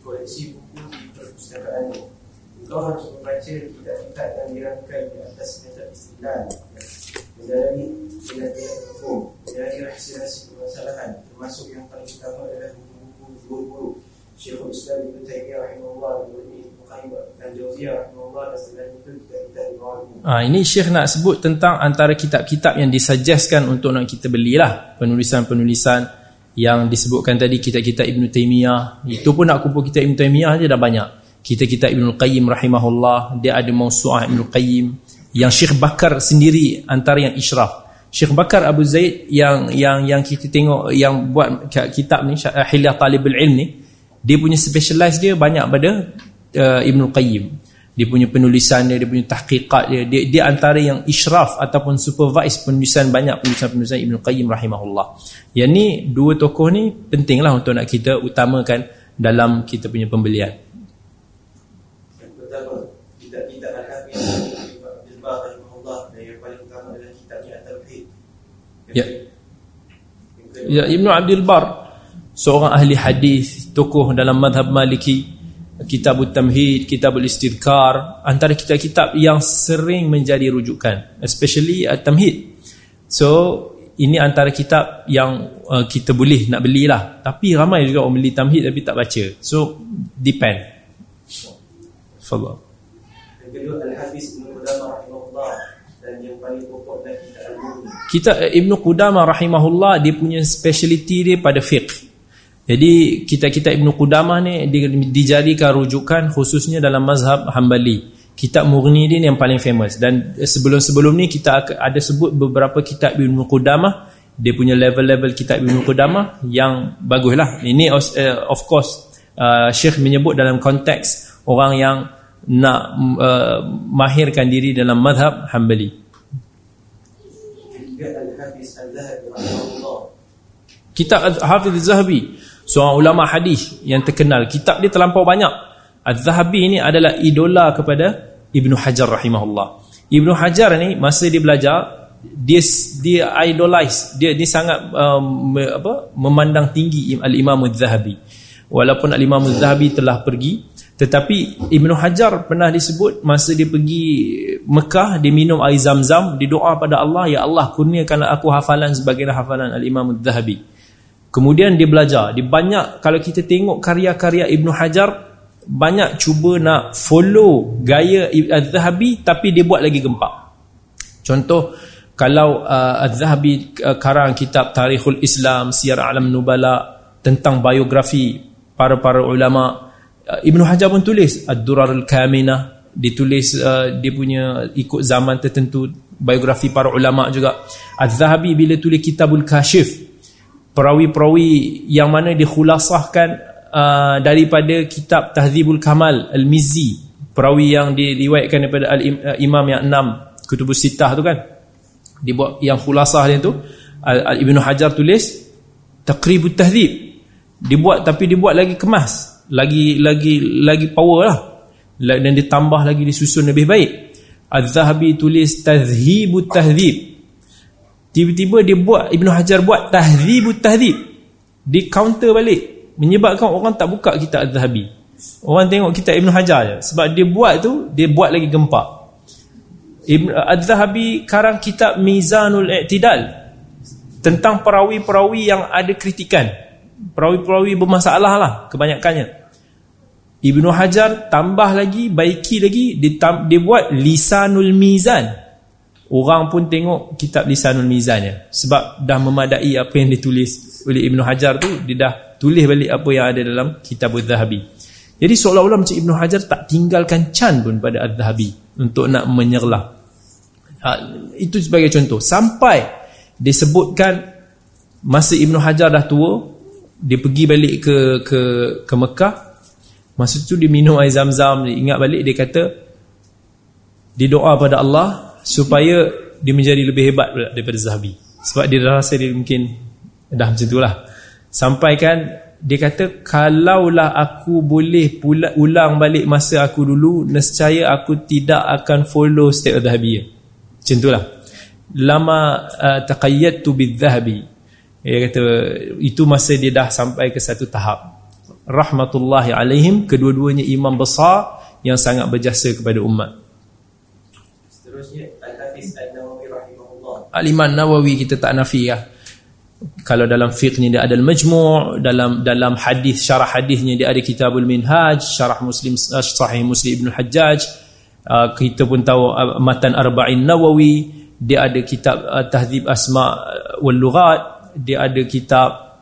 B: Koleksi buku perpustakaan ni kau harus membaca kitab-kitab yang dirangkai di atas metode istilah menjalani penelitian hukum menjalani rahsia-rahsia permasalahan termasuk yang paling utama adalah buku-buku guru-guru. Syekhul Islam Ibn Taymiyyah rahimahullah
A: Ha, ini Syekh nak sebut tentang antara kitab-kitab yang disuggestkan untuk nak kita belilah penulisan-penulisan yang disebutkan tadi kitab-kitab Ibn Taymiyah. Itu pun nak kumpul kitab Ibn Taymiyah je dah banyak. Kitab-kitab Ibn Qayyim rahimahullah dia ada mausu'ah Ibn Qayyim yang Syekh Bakar sendiri antara yang isyraf Syekh Bakar Abu Zaid yang yang yang kita tengok yang buat kitab ni Hilyah Talibul Ilm ni dia punya specialize dia banyak pada uh, Ibn Qayyim. Dia punya penulisan dia, dia punya tahqiqat dia, dia dia antara yang isyraf ataupun supervise penulisan banyak penulisan-penulisan Ibn Qayyim rahimahullah. Yang ni dua tokoh ni pentinglah untuk nak kita utamakan dalam kita punya pembelian.
B: Yang pertama kita tidak akan
A: Ya. Ya Ibn Abdul Bar seorang ahli hadis, tokoh dalam madhab Maliki Kitab Tamhid, Kitab Istidkar antara kitab-kitab yang sering menjadi rujukan especially uh, Tamhid so ini antara kitab yang uh, kita boleh nak belilah. Tapi ramai juga orang beli Tamhid tapi tak baca. So depend. Fadal
B: kedua Al-Hafiz Ibn Qudamah Rahimahullah dan yang paling pokok dan
A: kita Ibn Qudamah Rahimahullah dia punya speciality dia pada fiqh jadi kita-kita Ibn Qudamah ni dijadikan rujukan khususnya dalam mazhab Hanbali. Kitab Mughni ni yang paling famous dan sebelum-sebelum ni kita ada sebut beberapa kitab Ibn Qudamah dia punya level-level kitab Ibn Qudamah yang baguslah. Ini uh, of course uh, Syekh menyebut dalam konteks orang yang nak uh, mahirkan diri dalam mazhab Hanbali. Kitab Hafiz Zahabi seorang ulama hadis yang terkenal. Kitab dia terlampau banyak. Az-Zahabi ini adalah idola kepada Ibnu Hajar rahimahullah. Ibnu Hajar ni masa dia belajar dia dia idolize dia dia sangat um, apa memandang tinggi al-Imam Az-Zahabi walaupun al-Imam Az-Zahabi telah pergi tetapi Ibn Hajar pernah disebut masa dia pergi Mekah dia minum air zam-zam dia doa pada Allah ya Allah kurniakanlah aku hafalan sebagai hafalan al-Imam Az-Zahabi kemudian dia belajar. Dia banyak kalau kita tengok karya-karya Ibn Hajar banyak cuba nak follow gaya Az-Zahabi tapi dia buat lagi gempak. Contoh kalau uh, Az-Zahabi uh, karang kitab Tarikhul Islam Siyar Alam Nubala tentang biografi para-para ulama uh, Ibn Hajar pun tulis Ad-Durar Al-Kaminah ditulis uh, dia punya ikut zaman tertentu biografi para ulama juga. Az-Zahabi bila tulis Kitabul Kashif perawi-perawi yang mana dikhulasahkan uh, daripada kitab Tahzibul Kamal Al-Mizzi. Perawi yang diriwayatkan daripada Al-Imam uh, yang enam Kutubus Sittah tu kan. Dia buat yang khulasah dia tu. Al Ibnu Hajar tulis Taqribut Tahdzib dia buat tapi dia buat lagi kemas lagi lagi lagi power lah. Dan ditambah lagi disusun lebih baik. Az-Zahabi tulis Tazhibut Tahdzib tiba-tiba dia buat Ibnu Hajar buat Tahdzibut Tahdzib di counter balik menyebabkan orang tak buka kitab Az-Zahabi orang tengok kitab Ibnu Hajar je sebab dia buat tu dia buat lagi gempak Ibn Az-Zahabi karang kitab Mizanul I'tidal tentang perawi-perawi yang ada kritikan. Perawi-perawi bermasalah lah kebanyakannya. Ibnu Hajar tambah lagi, baiki lagi, dia, dia buat Lisanul Mizan. Orang pun tengok kitab Lisanul Mizannya. Sebab dah memadai apa yang ditulis oleh Ibnu Hajar tu, dia dah tulis balik apa yang ada dalam kitab Az-Zahabi. Jadi seolah-olah macam Ibnu Hajar tak tinggalkan can pun pada Az-Zahabi untuk nak menyerlah Ha, itu sebagai contoh. Sampai disebutkan masa Ibnu Hajar dah tua, dia pergi balik ke ke ke Mekah. Masa tu dia minum air zam-zam, ingat balik dia kata dia doa pada Allah supaya dia menjadi lebih hebat daripada Zahabi. Sebab dia rasa dia mungkin dah macam itulah. Sampai kan dia kata kalaulah aku boleh pula, ulang balik masa aku dulu nescaya aku tidak akan follow step Zahabi. Macam itulah. Lama uh, taqayyadtu bidh-dhahabi. Dia kata itu masa dia dah sampai ke satu tahap. Rahmatullahi alaihim kedua-duanya imam besar yang sangat berjasa kepada umat.
B: Rahimahullah.
A: Al-Imam Nawawi kita tak nafi ya. Kalau dalam fiqh ni dia ada al-majmu' dalam dalam hadis syarah hadisnya dia ada kitabul minhaj syarah muslim sahih muslim ibn hajjaj. Uh, kita pun tahu uh, matan arba'in nawawi dia ada kitab uh, tahzib asma wal lughat dia ada kitab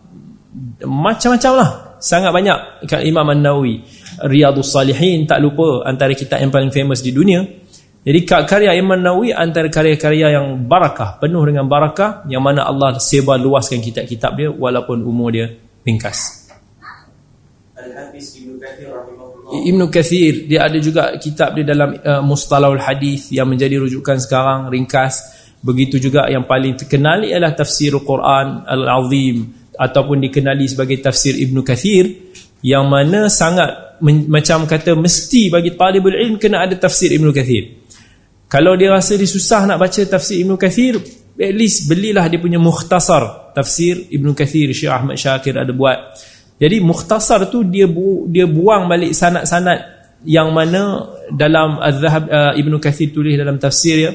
A: macam-macam lah. Sangat banyak. Imam An-Nawawi. Riyadhus Salihin tak lupa antara kitab yang paling famous di dunia jadi karya Imam Nawawi antara karya-karya yang barakah penuh dengan barakah yang mana Allah sebar luaskan kitab-kitab dia walaupun umur dia ringkas.
B: Al-Hafiz Ibn Kathir
A: Ibn Kathir dia ada juga kitab dia dalam uh, Mustalahul Hadis yang menjadi rujukan sekarang ringkas. Begitu juga yang paling terkenal ialah tafsir Al-Quran Al-Azim ataupun dikenali sebagai tafsir Ibn Kathir yang mana sangat macam kata mesti bagi talibul ilm kena ada tafsir Ibn Kathir kalau dia rasa dia susah nak baca tafsir Ibn Kathir at least belilah dia punya mukhtasar tafsir Ibn Kathir Syekh Ahmad Syakir ada buat jadi mukhtasar tu dia bu, dia buang balik sanad-sanad yang mana dalam Az-Zahab uh, Ibnu Katsir tulis dalam tafsir dia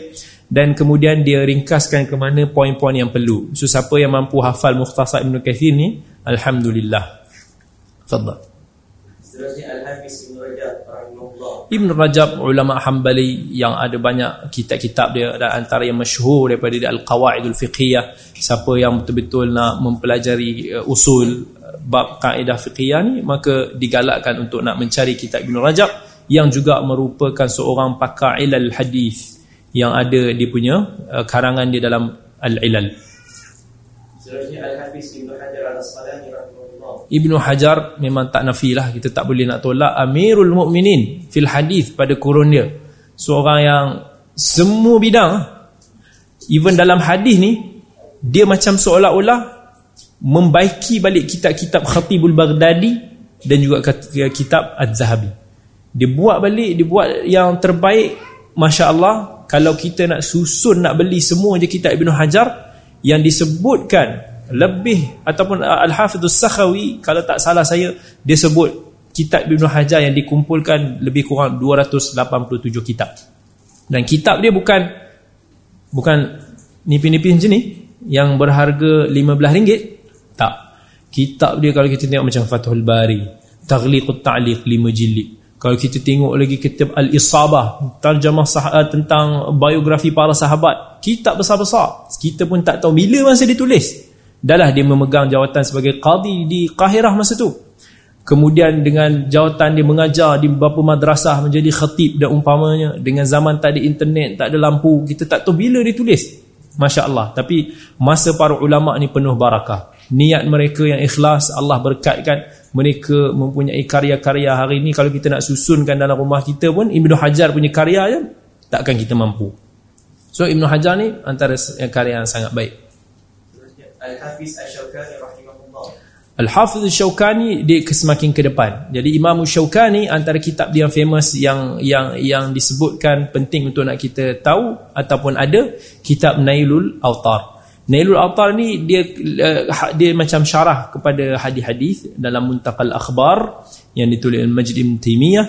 A: dan kemudian dia ringkaskan ke mana poin-poin yang perlu. So siapa yang mampu hafal mukhtasar Ibnu Katsir ni, alhamdulillah. Fadhal.
B: Seterusnya Al-Hafiz Ibn Rajab
A: Ibn Rajab ulama Hambali yang ada banyak kitab-kitab dia dan antara yang masyhur daripada dia Al-Qawaidul Fiqhiyah. Siapa yang betul-betul nak mempelajari uh, usul bab kaedah fiqhiyah ni maka digalakkan untuk nak mencari kitab Ibn Rajab yang juga merupakan seorang pakar ilal hadis yang ada dia punya uh, karangan dia dalam al-ilal. Ibn Hajar memang tak nafilah kita tak boleh nak tolak. Amirul Mukminin fil hadis pada kurun dia. Seorang yang semua bidang. Even dalam hadis ni dia macam seolah-olah membaiki balik kitab-kitab Khatibul Baghdadi dan juga kitab Az-Zahabi. Dia buat balik, dia buat yang terbaik, masya-Allah, kalau kita nak susun nak beli semua je kitab Ibn Hajar yang disebutkan lebih ataupun uh, Al-Hafidhus Sakhawi kalau tak salah saya dia sebut kitab Ibn Hajar yang dikumpulkan lebih kurang 287 kitab. Dan kitab dia bukan bukan nipin-nipin macam ni yang berharga RM15 tak. Kitab dia kalau kita tengok macam Fathul Bari Taghliqut Ta'liq 5 jilid. Kalau kita tengok lagi kitab Al-Isabah Tarjamah sah tentang biografi para sahabat Kitab besar-besar. Kita pun tak tahu bila masa ditulis Dahlah dia memegang jawatan sebagai qadi di Qahirah masa tu. Kemudian dengan jawatan dia mengajar di beberapa madrasah menjadi khatib dan umpamanya Dengan zaman tak ada internet, tak ada lampu Kita tak tahu bila ditulis Masya Allah Tapi masa para ulama' ni penuh barakah. Niat mereka yang ikhlas Allah berkatkan mereka mempunyai karya-karya hari ini kalau kita nak susunkan dalam rumah kita pun Ibn Hajar punya karya je takkan kita mampu. So Ibn Hajar ni antara karya yang sangat baik
B: Al-Hafiz Al-Shawkani rahimahullah.
A: Al-Hafiz Al-Shawkani dia semakin ke depan. Jadi Imam Al-Shawkani antara kitab dia yang famous yang yang yang disebutkan penting untuk nak kita tahu ataupun ada kitab Nailul Autar Nailul Autar ni dia uh, dia macam syarah kepada hadis-hadis dalam Muntaqal Akhbar yang ditulis oleh Ibn Taimiyah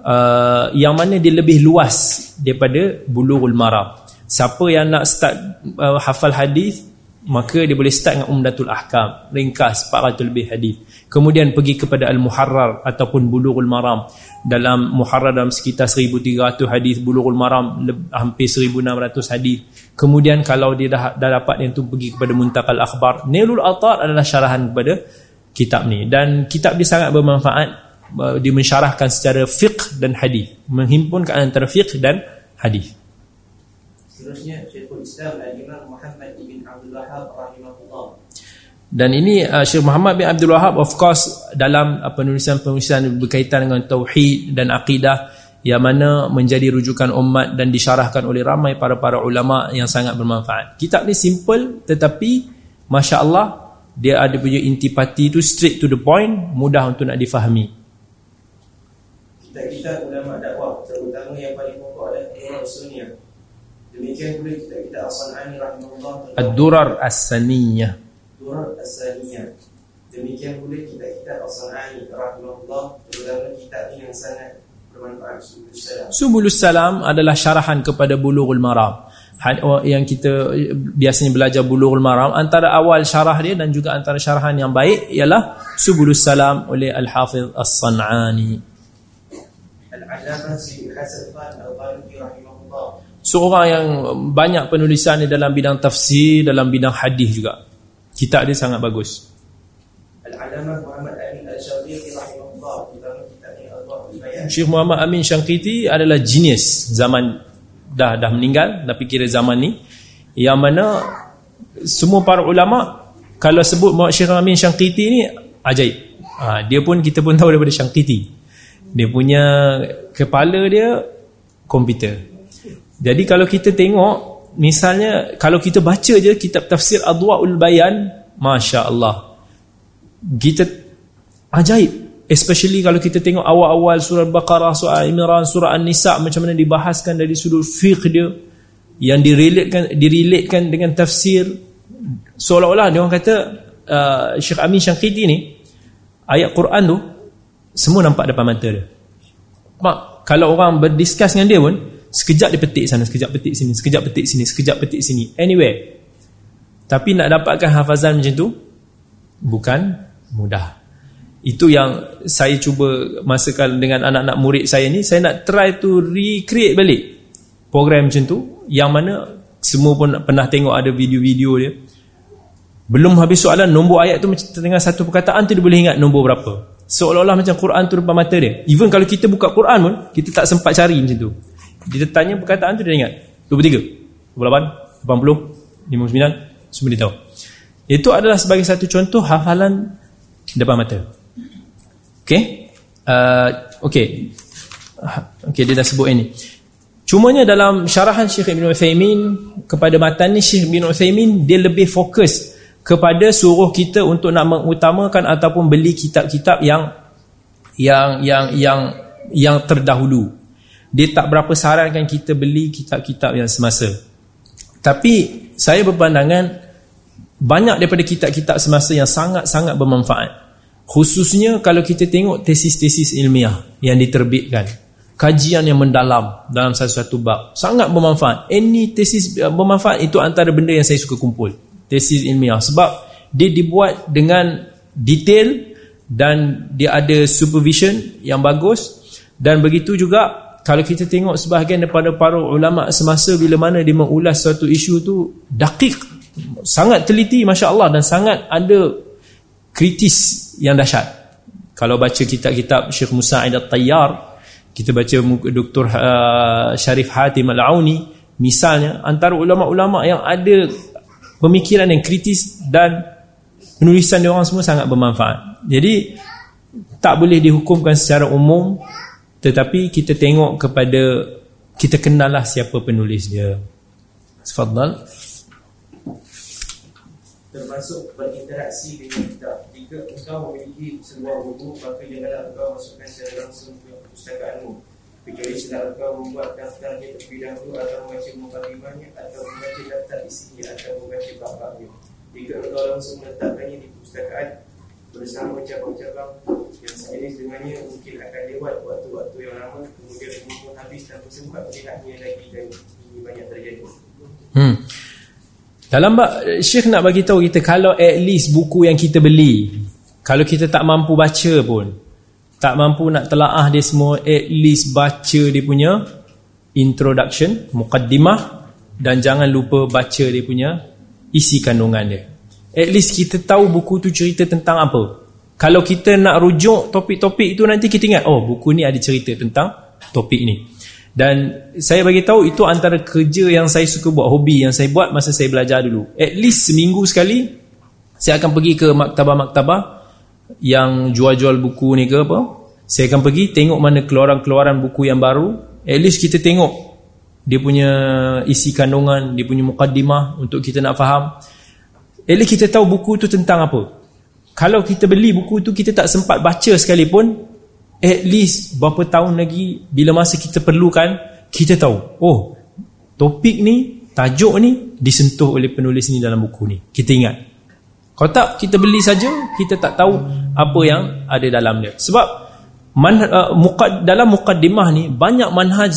A: uh, yang mana dia lebih luas daripada Bulughul Maram. Siapa yang nak start uh, hafal hadis maka dia boleh start dengan Umdatul Ahkam ringkas 400 lebih hadis kemudian pergi kepada Al-Muharrar ataupun Bulughul Maram. Dalam Muharrar dalam sekitar 1300 hadis Bulughul Maram hampir 1600 hadis. Kemudian kalau dia dah, dah dapat yang tu pergi kepada Muntakal Akhbar Nailul Atar adalah syarahan kepada kitab ni. Dan kitab dia sangat bermanfaat dia mensyarahkan secara fiqh dan hadis. Menghimpunkan antara fiqh dan hadis
B: Seterusnya Syekhul Islam Al-Imam Muhammad Ibn Abdul Wahab rahimahullah.
A: Dan ini uh, Syekh Muhammad bin Abdul Wahab of course dalam uh, penulisan-penulisan berkaitan dengan tauhid dan akidah yang mana menjadi rujukan umat dan disyarahkan oleh ramai para-para ulama yang sangat bermanfaat. Kitab ni simple tetapi masya-Allah dia ada punya intipati tu straight to the point, mudah untuk nak difahami.
B: Kitab-kitab ulama dakwah terutama yang paling pokok adalah Imam Sunnah Demikian pula kita kita As-Sanani rahimahullah
A: Ad-Durar As-Saniyah.
B: Durar As-Saniyah. Demikian pula kita kita As-Sanani rahimahullah terutama kitab ini yang sangat bermanfaat Subulus Salam.
A: Subulus Salam adalah syarahan kepada Bulughul Maram. Oh, yang kita biasanya belajar Bulughul Maram antara awal syarah dia dan juga antara syarahan yang baik ialah Subulus Salam oleh Al-Hafiz As-Sanani.
B: Al-Allamah Sayyid Hasan Khan Al-Baluki rahimahullah
A: seorang yang banyak penulisan dalam bidang tafsir dalam bidang hadis juga. Kitab dia sangat bagus.
B: Al-Alamah Muhammad Amin Al-Syafiqi rahimahullah
A: Syekh Muhammad Amin Syangkiti adalah genius zaman dah dah meninggal tapi kira zaman ni. Yang mana semua para ulama kalau sebut Syekh Amin Syangkiti ni ajaib. Ha, dia pun kita pun tahu daripada Syangkiti. Dia punya kepala dia komputer jadi kalau kita tengok misalnya kalau kita baca je kitab tafsir Adwaul Bayan, masya-Allah. Kita ajaib especially kalau kita tengok awal-awal surah Baqarah, surah Imran, surah An-Nisa macam mana dibahaskan dari sudut fiqh dia yang direlatekan direlatekan dengan tafsir seolah-olah dia orang kata uh, Syekh Amin Syangkiti ni ayat Quran tu semua nampak depan mata dia. Mak, kalau orang berdiskus dengan dia pun Sekejap dia petik sana, sekejap petik sini, sekejap petik sini, sekejap petik sini. Anywhere. Tapi nak dapatkan hafazan macam tu bukan mudah. Itu yang saya cuba masakan dengan anak-anak murid saya ni, saya nak try to recreate balik program macam tu yang mana semua pun pernah tengok ada video-video dia. Belum habis soalan nombor ayat tu macam tengah satu perkataan tu dia boleh ingat nombor berapa. Seolah-olah macam Quran tu depan mata dia. Even kalau kita buka Quran pun kita tak sempat cari macam tu. Dia tanya perkataan tu dia ingat 23, 28, 80, 59 Semua dia tahu. Itu adalah sebagai satu contoh hafalan depan mata. Okay uh, Okay Okay dia dah sebut ini. Cumanya dalam syarahan Syekh Ibn Uthaymin Kepada matan ni Syekh Ibn Uthaymin Dia lebih fokus Kepada suruh kita untuk nak mengutamakan Ataupun beli kitab-kitab yang Yang yang yang yang terdahulu dia tak berapa sarankan kita beli kitab-kitab yang semasa. Tapi saya berpandangan banyak daripada kitab-kitab semasa yang sangat-sangat bermanfaat. Khususnya kalau kita tengok tesis-tesis ilmiah yang diterbitkan kajian yang mendalam dalam satu-satu bab sangat bermanfaat. Any tesis uh, bermanfaat itu antara benda yang saya suka kumpul tesis ilmiah. Sebab dia dibuat dengan detail dan dia ada supervision yang bagus dan begitu juga kalau kita tengok sebahagian daripada para ulama semasa bila mana dia mengulas suatu isu tu dakik sangat teliti masya-Allah dan sangat ada kritis yang dahsyat kalau baca kitab-kitab Syekh Musa Al-Tayyar kita baca Dr. Uh, Sharif Hatim Al-Auni misalnya antara ulama-ulama yang ada pemikiran yang kritis dan penulisan dia orang semua sangat bermanfaat. Jadi tak boleh dihukumkan secara umum tetapi kita tengok kepada kita kenallah siapa penulis dia. Tafadhal.
B: Termasuk berinteraksi dengan kita. Jika engkau memiliki sebuah buku, maka janganlah engkau masukkan secara langsung ke perpustakaanmu. Kecuali setelah engkau membuat daftarnya terlebih dahulu atau membaca mukadimahnya atau membaca daftar isinya atau membaca bab-babnya. Jika engkau langsung meletakkannya di perpustakaan bersama cabang-cabang yang sejenis dengannya mungkin akan lewat waktu-waktu yang lama kemudian pun habis tanpa sempat melihatnya lagi dan ini banyak terjadi.
A: Hmm. Dalam Syekh nak bagi tahu kita kalau at least buku yang kita beli kalau kita tak mampu baca pun tak mampu nak telaah dia semua at least baca dia punya introduction, mukaddimah dan jangan lupa baca dia punya isi kandungan dia. At least kita tahu buku tu cerita tentang apa. Kalau kita nak rujuk topik-topik itu nanti kita ingat, oh buku ni ada cerita tentang topik ni. Dan saya bagi tahu itu antara kerja yang saya suka buat, hobi yang saya buat masa saya belajar dulu. At least seminggu sekali saya akan pergi ke maktabah-maktabah yang jual-jual buku ni ke apa. Saya akan pergi tengok mana keluaran-keluaran buku yang baru. At least kita tengok dia punya isi kandungan, dia punya mukaddimah untuk kita nak faham. Eli kita tahu buku tu tentang apa. Kalau kita beli buku tu kita tak sempat baca sekalipun, at least berapa tahun lagi bila masa kita perlukan, kita tahu. Oh, topik ni, tajuk ni disentuh oleh penulis ni dalam buku ni. Kita ingat. Kalau tak kita beli saja, kita tak tahu apa yang ada dalam dia. Sebab man, uh, mukad, dalam mukaddimah ni banyak manhaj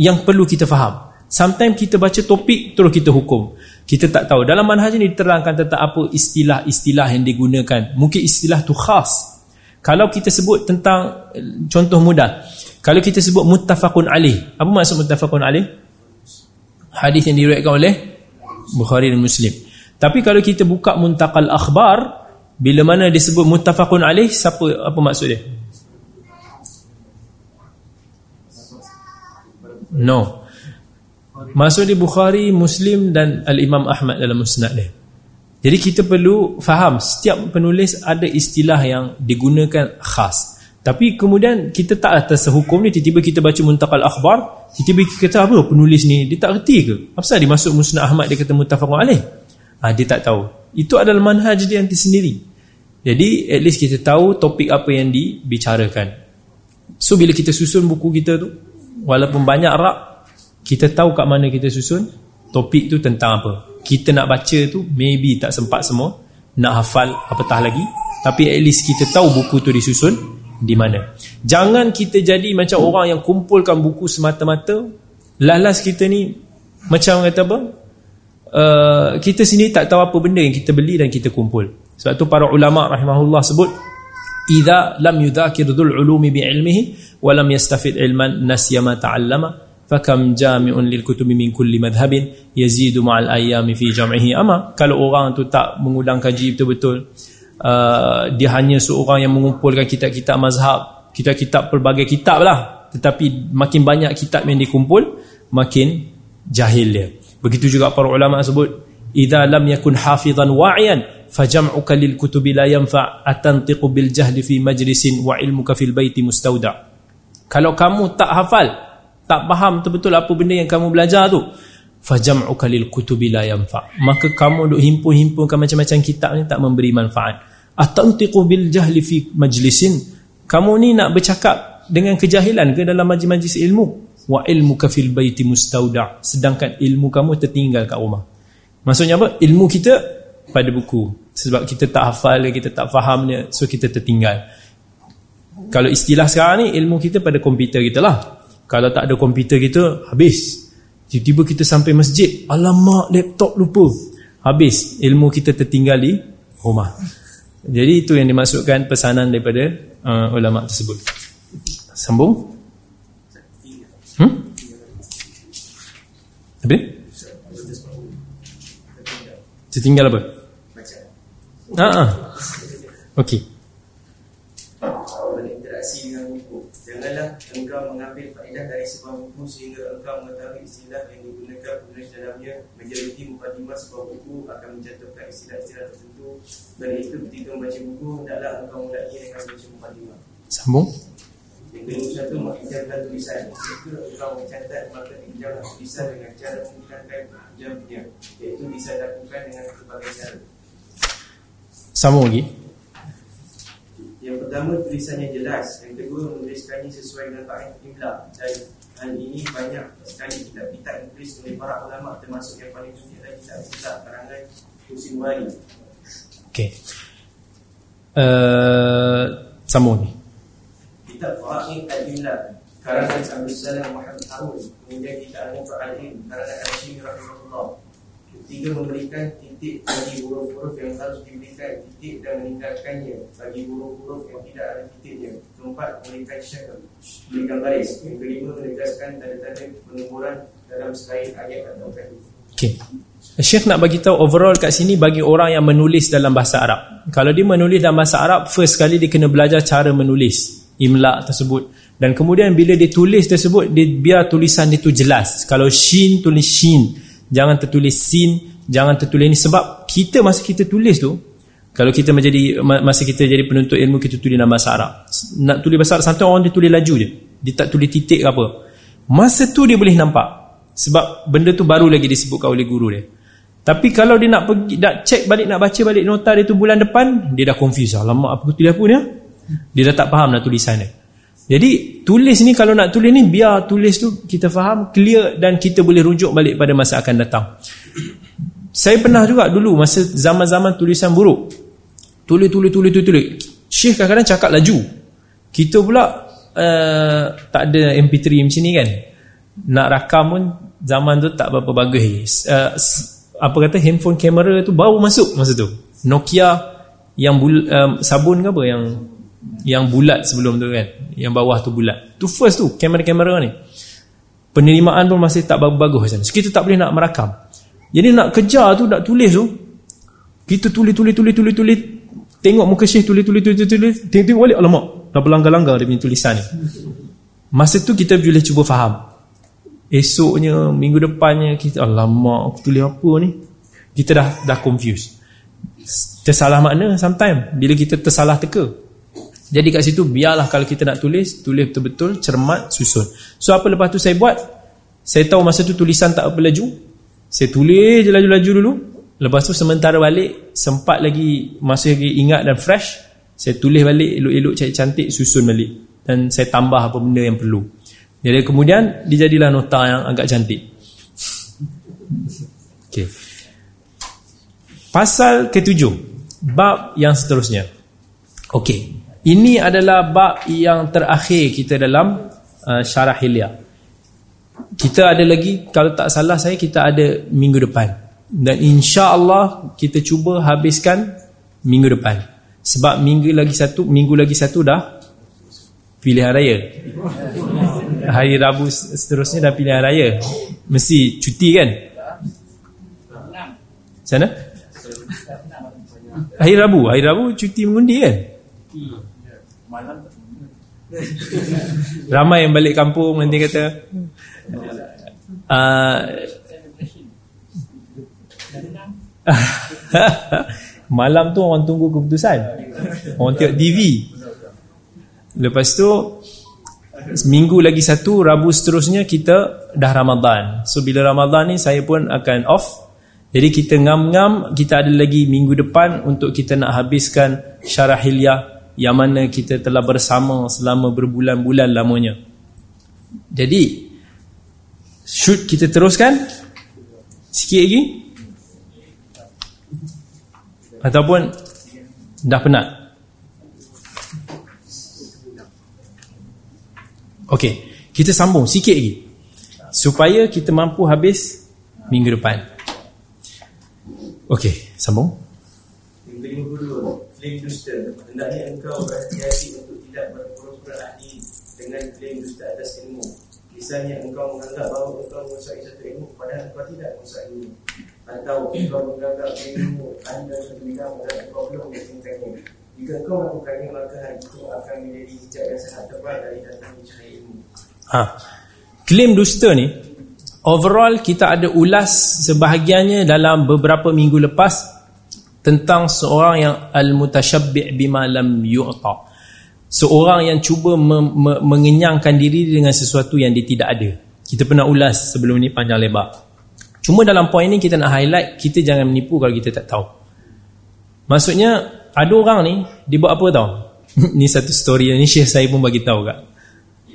A: yang perlu kita faham. Sometimes kita baca topik terus kita hukum. Kita tak tahu. Dalam manhaj ini diterangkan tentang apa istilah-istilah yang digunakan. Mungkin istilah tu khas. Kalau kita sebut tentang contoh mudah. Kalau kita sebut muttafaqun alih. Apa maksud muttafaqun alih? Hadis yang diriwayatkan oleh Bukhari dan Muslim. Tapi kalau kita buka muntaqal akhbar bila mana disebut muttafaqun alih siapa apa maksud dia? No. Maksud di Bukhari, Muslim dan Al-Imam Ahmad dalam musnad dia. Jadi kita perlu faham setiap penulis ada istilah yang digunakan khas. Tapi kemudian kita tak atas hukum ni tiba-tiba kita baca muntakal akhbar, tiba-tiba kita kata apa penulis ni dia tak reti ke? Apa masuk musnad Ahmad dia kata muttafaqun alaih? Ha, dia tak tahu. Itu adalah manhaj dia nanti sendiri. Jadi at least kita tahu topik apa yang dibicarakan. So bila kita susun buku kita tu, walaupun banyak rak kita tahu kat mana kita susun topik tu tentang apa. Kita nak baca tu maybe tak sempat semua nak hafal apatah lagi tapi at least kita tahu buku tu disusun di mana. Jangan kita jadi macam orang yang kumpulkan buku semata-mata. Lalas kita ni macam kata apa? Uh, kita sini tak tahu apa benda yang kita beli dan kita kumpul. Sebab tu para ulama rahimahullah sebut idza lam yudhakir dhul ulumi bi ilmihi wa lam yastafid ilman nasya ma ta'allama fakam jami'un lil kutubi min kulli madhhabin yazidu ma'al ayami fi jam'ihi. Ama kalau orang tu tak mengulang kaji betul-betul uh, dia hanya seorang yang mengumpulkan kitab-kitab mazhab kitab-kitab pelbagai kitab lah. Tetapi makin banyak kitab yang dikumpul makin jahil dia. Begitu juga para ulama sebut idza lam yakun hafizan wa'iyan fajam'uka lil kutubi la yanfa' atantiqu bil jahli fi majlisin wa ilmuka fil baiti mustauda kalau kamu tak hafal tak faham betul-betul apa benda yang kamu belajar tu. Fajam'uka lil kutubi la yanfa' maka kamu duk himpun-himpunkan macam-macam kitab ni tak memberi manfaat. Atantiqu bil jahli fi majlisin. Kamu ni nak bercakap dengan kejahilan ke dalam majlis-majlis ilmu? Wa ilmuka fil baiti mustauda sedangkan ilmu kamu tertinggal kat rumah. Maksudnya apa? Ilmu kita pada buku. Sebab kita tak hafal kita tak faham dia so kita tertinggal. Kalau istilah sekarang ni ilmu kita pada komputer kita lah kalau tak ada komputer kita habis tiba-tiba kita sampai masjid alamak laptop lupa habis ilmu kita tertinggal di rumah jadi itu yang dimaksudkan pesanan daripada uh, ulama tersebut sambung Hmm? Apa? Tertinggal apa? Ah, ah. Okey.
B: Berinteraksi dengan Janganlah engkau mengambil faedah dari sebuah buku Sehingga engkau mengetahui istilah yang digunakan penulis dalamnya. Majoriti mukadimah sebuah buku akan menjatuhkan istilah-istilah tertentu. Dan itu ketika membaca buku Hendaklah engkau mulai dengan baca mukadimah.
A: Sambung.
B: Yang kedua satu menghijabkan tulisan. Jika engkau mencatat maka hijabkan tulisan dengan cara menghilangkan hijabnya Iaitu bisa dilakukan dengan berbagai cara.
A: Sambung lagi.
B: Yang pertama tulisannya jelas. Yang kedua menuliskannya sesuai dengan kaedah imla Dan hal ini banyak sekali kitab-kitab yang ditulis oleh para ulama Termasuk yang paling penting adalah kitab imla karangan Husin Wali
A: Okey. Uh, sambung ni.
B: Kitab Fa'in Al-Imla Karangan Abdul Salam Muhammad Harun. Kemudian kitab Al-Mu'alim Karangan Al-Shimi Rahimahullah Ketiga memberikan titik bagi huruf-huruf yang harus diberikan titik dan meninggalkannya bagi huruf-huruf yang tidak ada titiknya. Keempat, memberikan syakal, memberikan baris. Yang kelima, menegaskan tanda-tanda penuburan dalam selain ayat atau hadis.
A: Okey. Syekh nak bagi tahu overall kat sini bagi orang yang menulis dalam bahasa Arab. Kalau dia menulis dalam bahasa Arab, first kali dia kena belajar cara menulis imla tersebut. Dan kemudian bila dia tulis tersebut, dia biar tulisan dia tu jelas. Kalau shin tulis shin, jangan tertulis sin, jangan tertulis ni sebab kita masa kita tulis tu kalau kita menjadi masa kita jadi penuntut ilmu kita tulis dalam bahasa Arab. Nak tulis bahasa Arab santai orang dia tulis laju je. Dia tak tulis titik ke apa. Masa tu dia boleh nampak. Sebab benda tu baru lagi disebutkan oleh guru dia. Tapi kalau dia nak pergi nak check balik nak baca balik nota dia tu bulan depan, dia dah confuse. Alamak apa tulis apa ni? ah? Dia dah tak faham nak tulisan dia. Jadi tulis ni kalau nak tulis ni biar tulis tu kita faham clear dan kita boleh rujuk balik pada masa akan datang. Saya pernah juga dulu masa zaman-zaman tulisan buruk. Tulis tulis tulis tulis tulis. Syekh kadang-kadang cakap laju. Kita pula uh, tak ada MP3 macam ni kan. Nak rakam pun zaman tu tak berapa bagus. Uh, apa kata handphone kamera tu baru masuk masa tu. Nokia yang bul, um, sabun ke apa yang yang bulat sebelum tu kan. Yang bawah tu bulat. Tu first tu kamera-kamera ni. Penerimaan pun masih tak bagus macam so, kita tak boleh nak merakam. Jadi nak kejar tu nak tulis tu kita tulis tulis tulis tulis tulis tengok muka syekh tulis tulis tulis tulis tengok-tengok balik alamak dah berlanggar-langgar dia punya tulisan ni. Masa tu kita boleh cuba faham. Esoknya minggu depannya kita alamak aku tulis apa ni? Kita dah dah confused. Tersalah makna sometimes bila kita tersalah teka. Jadi kat situ biarlah kalau kita nak tulis, tulis betul-betul cermat susun. So apa lepas tu saya buat? Saya tahu masa tu tulisan tak apa laju. Saya tulis je laju-laju dulu. Lepas tu sementara balik sempat lagi masih lagi ingat dan fresh, saya tulis balik elok-elok cantik-cantik susun balik dan saya tambah apa benda yang perlu. Jadi kemudian dijadilah nota yang agak cantik. Okey. Pasal ketujuh, bab yang seterusnya. Okey. Ini adalah bab yang terakhir kita dalam uh, syarah Hilyah. Kita ada lagi kalau tak salah saya kita ada minggu depan. Dan insya-Allah kita cuba habiskan minggu depan. Sebab minggu lagi satu, minggu lagi satu dah pilihan raya. Hari Rabu seterusnya dah pilihan raya. Mesti cuti kan? Sana? Hari Rabu, hari Rabu cuti mengundi kan? Ramai yang balik kampung nanti kata. Uh, [LAUGHS] Malam tu orang tunggu keputusan. Orang tengok TV Lepas tu Seminggu lagi satu Rabu seterusnya kita dah Ramadan. So bila Ramadan ni saya pun akan off. Jadi kita ngam-ngam. Kita ada lagi minggu depan Untuk kita nak habiskan Syarah Hilyah yang mana kita telah bersama selama berbulan-bulan lamanya. Jadi should kita teruskan? Sikit lagi? Ataupun dah penat? Ok kita sambung sikit lagi. Supaya kita mampu habis minggu depan. Ok sambung.
B: 52 klaim dusta hendaknya engkau berhati-hati untuk tidak berpura-pura ahli dengan klaim dusta atas ilmu. Misalnya engkau menganggap bahawa engkau menguasai satu ilmu padahal engkau tidak menguasai ilmu. Atau engkau menganggap ilmu anda satu bidang dan engkau belum mencintainya jika engkau melakukannya maka hari itu akan menjadi hijab yang sangat tebal dari datang mencari ilmu.
A: Ha. Klaim dusta ni Overall kita ada ulas sebahagiannya dalam beberapa minggu lepas tentang seorang yang al-mutashabbi' bima lam yu'ta. Seorang yang cuba me- me- mengenyangkan diri dengan sesuatu yang dia tidak ada. Kita pernah ulas sebelum ni panjang lebar. Cuma dalam poin ni kita nak highlight kita jangan menipu kalau kita tak tahu. Maksudnya ada orang ni dia buat apa tahu? [LAUGHS] ni satu story ni Syekh [LAUGHS] saya pun bagi tahu kak.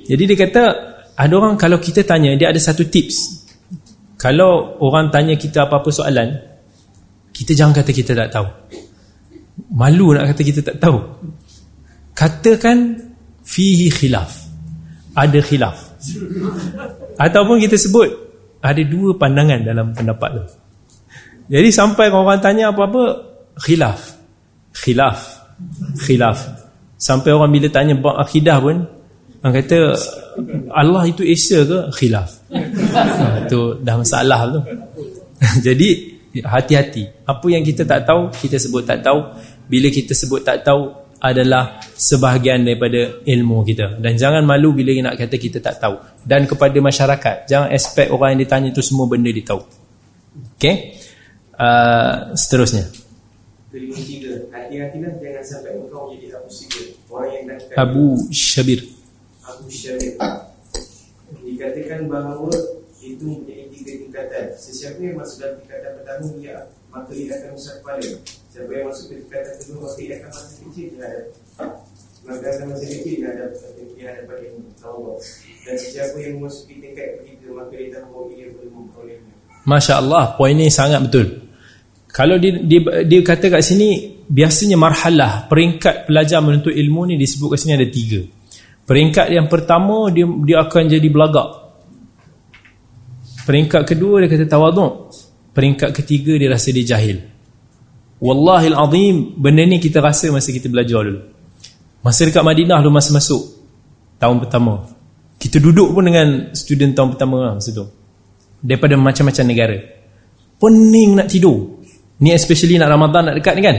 A: Jadi dia kata ada orang kalau kita tanya dia ada satu tips. Kalau orang tanya kita apa-apa soalan, kita jangan kata kita tak tahu. Malu nak kata kita tak tahu. Katakan fihi khilaf. Ada khilaf. Ataupun kita sebut ada dua pandangan dalam pendapat tu. Jadi sampai orang tanya apa-apa khilaf. Khilaf. Khilaf. Sampai orang bila tanya bab akidah pun orang kata Allah itu Esa ke khilaf. [LAUGHS] Ha, tu dah masalah tu. [LAUGHS] Jadi hati-hati. Apa yang kita tak tahu, kita sebut tak tahu. Bila kita sebut tak tahu adalah sebahagian daripada ilmu kita. Dan jangan malu bila nak kata kita tak tahu. Dan kepada masyarakat, jangan expect orang yang ditanya itu semua benda dia tahu. Okay? Uh, seterusnya.
B: Kelima tiga, hati-hatilah jangan sampai engkau menjadi Abu Sigur. Orang yang nak
A: Abu Syabir.
B: Abu Syarif Dikatakan bahawa itu menjadi tiga tingkatan Sesiapa yang masuk dalam tingkatan pertama dia Maka ia akan besar kepala Siapa yang masuk ke tingkatan kedua Maka ia akan masih kecil terhadap Maka akan masih kecil terhadap Di hadapan ilmu Allah Dan sesiapa yang memasuki tingkat ketiga Maka dia tahu bahawa ia boleh memperolehnya
A: Masya Allah, poin ni sangat betul. Kalau dia, dia, dia kata kat sini, biasanya marhalah, peringkat pelajar menuntut ilmu ni disebut kat sini ada tiga. Peringkat yang pertama, dia dia akan jadi belagak. Peringkat kedua, dia kata tawaduk. Peringkat ketiga, dia rasa dia jahil. Wallahil azim, benda ni kita rasa masa kita belajar dulu. Masa dekat Madinah dulu masa masuk, tahun pertama. Kita duduk pun dengan student tahun pertama lah masa tu daripada macam-macam negara pening nak tidur ni especially nak Ramadan nak dekat ni kan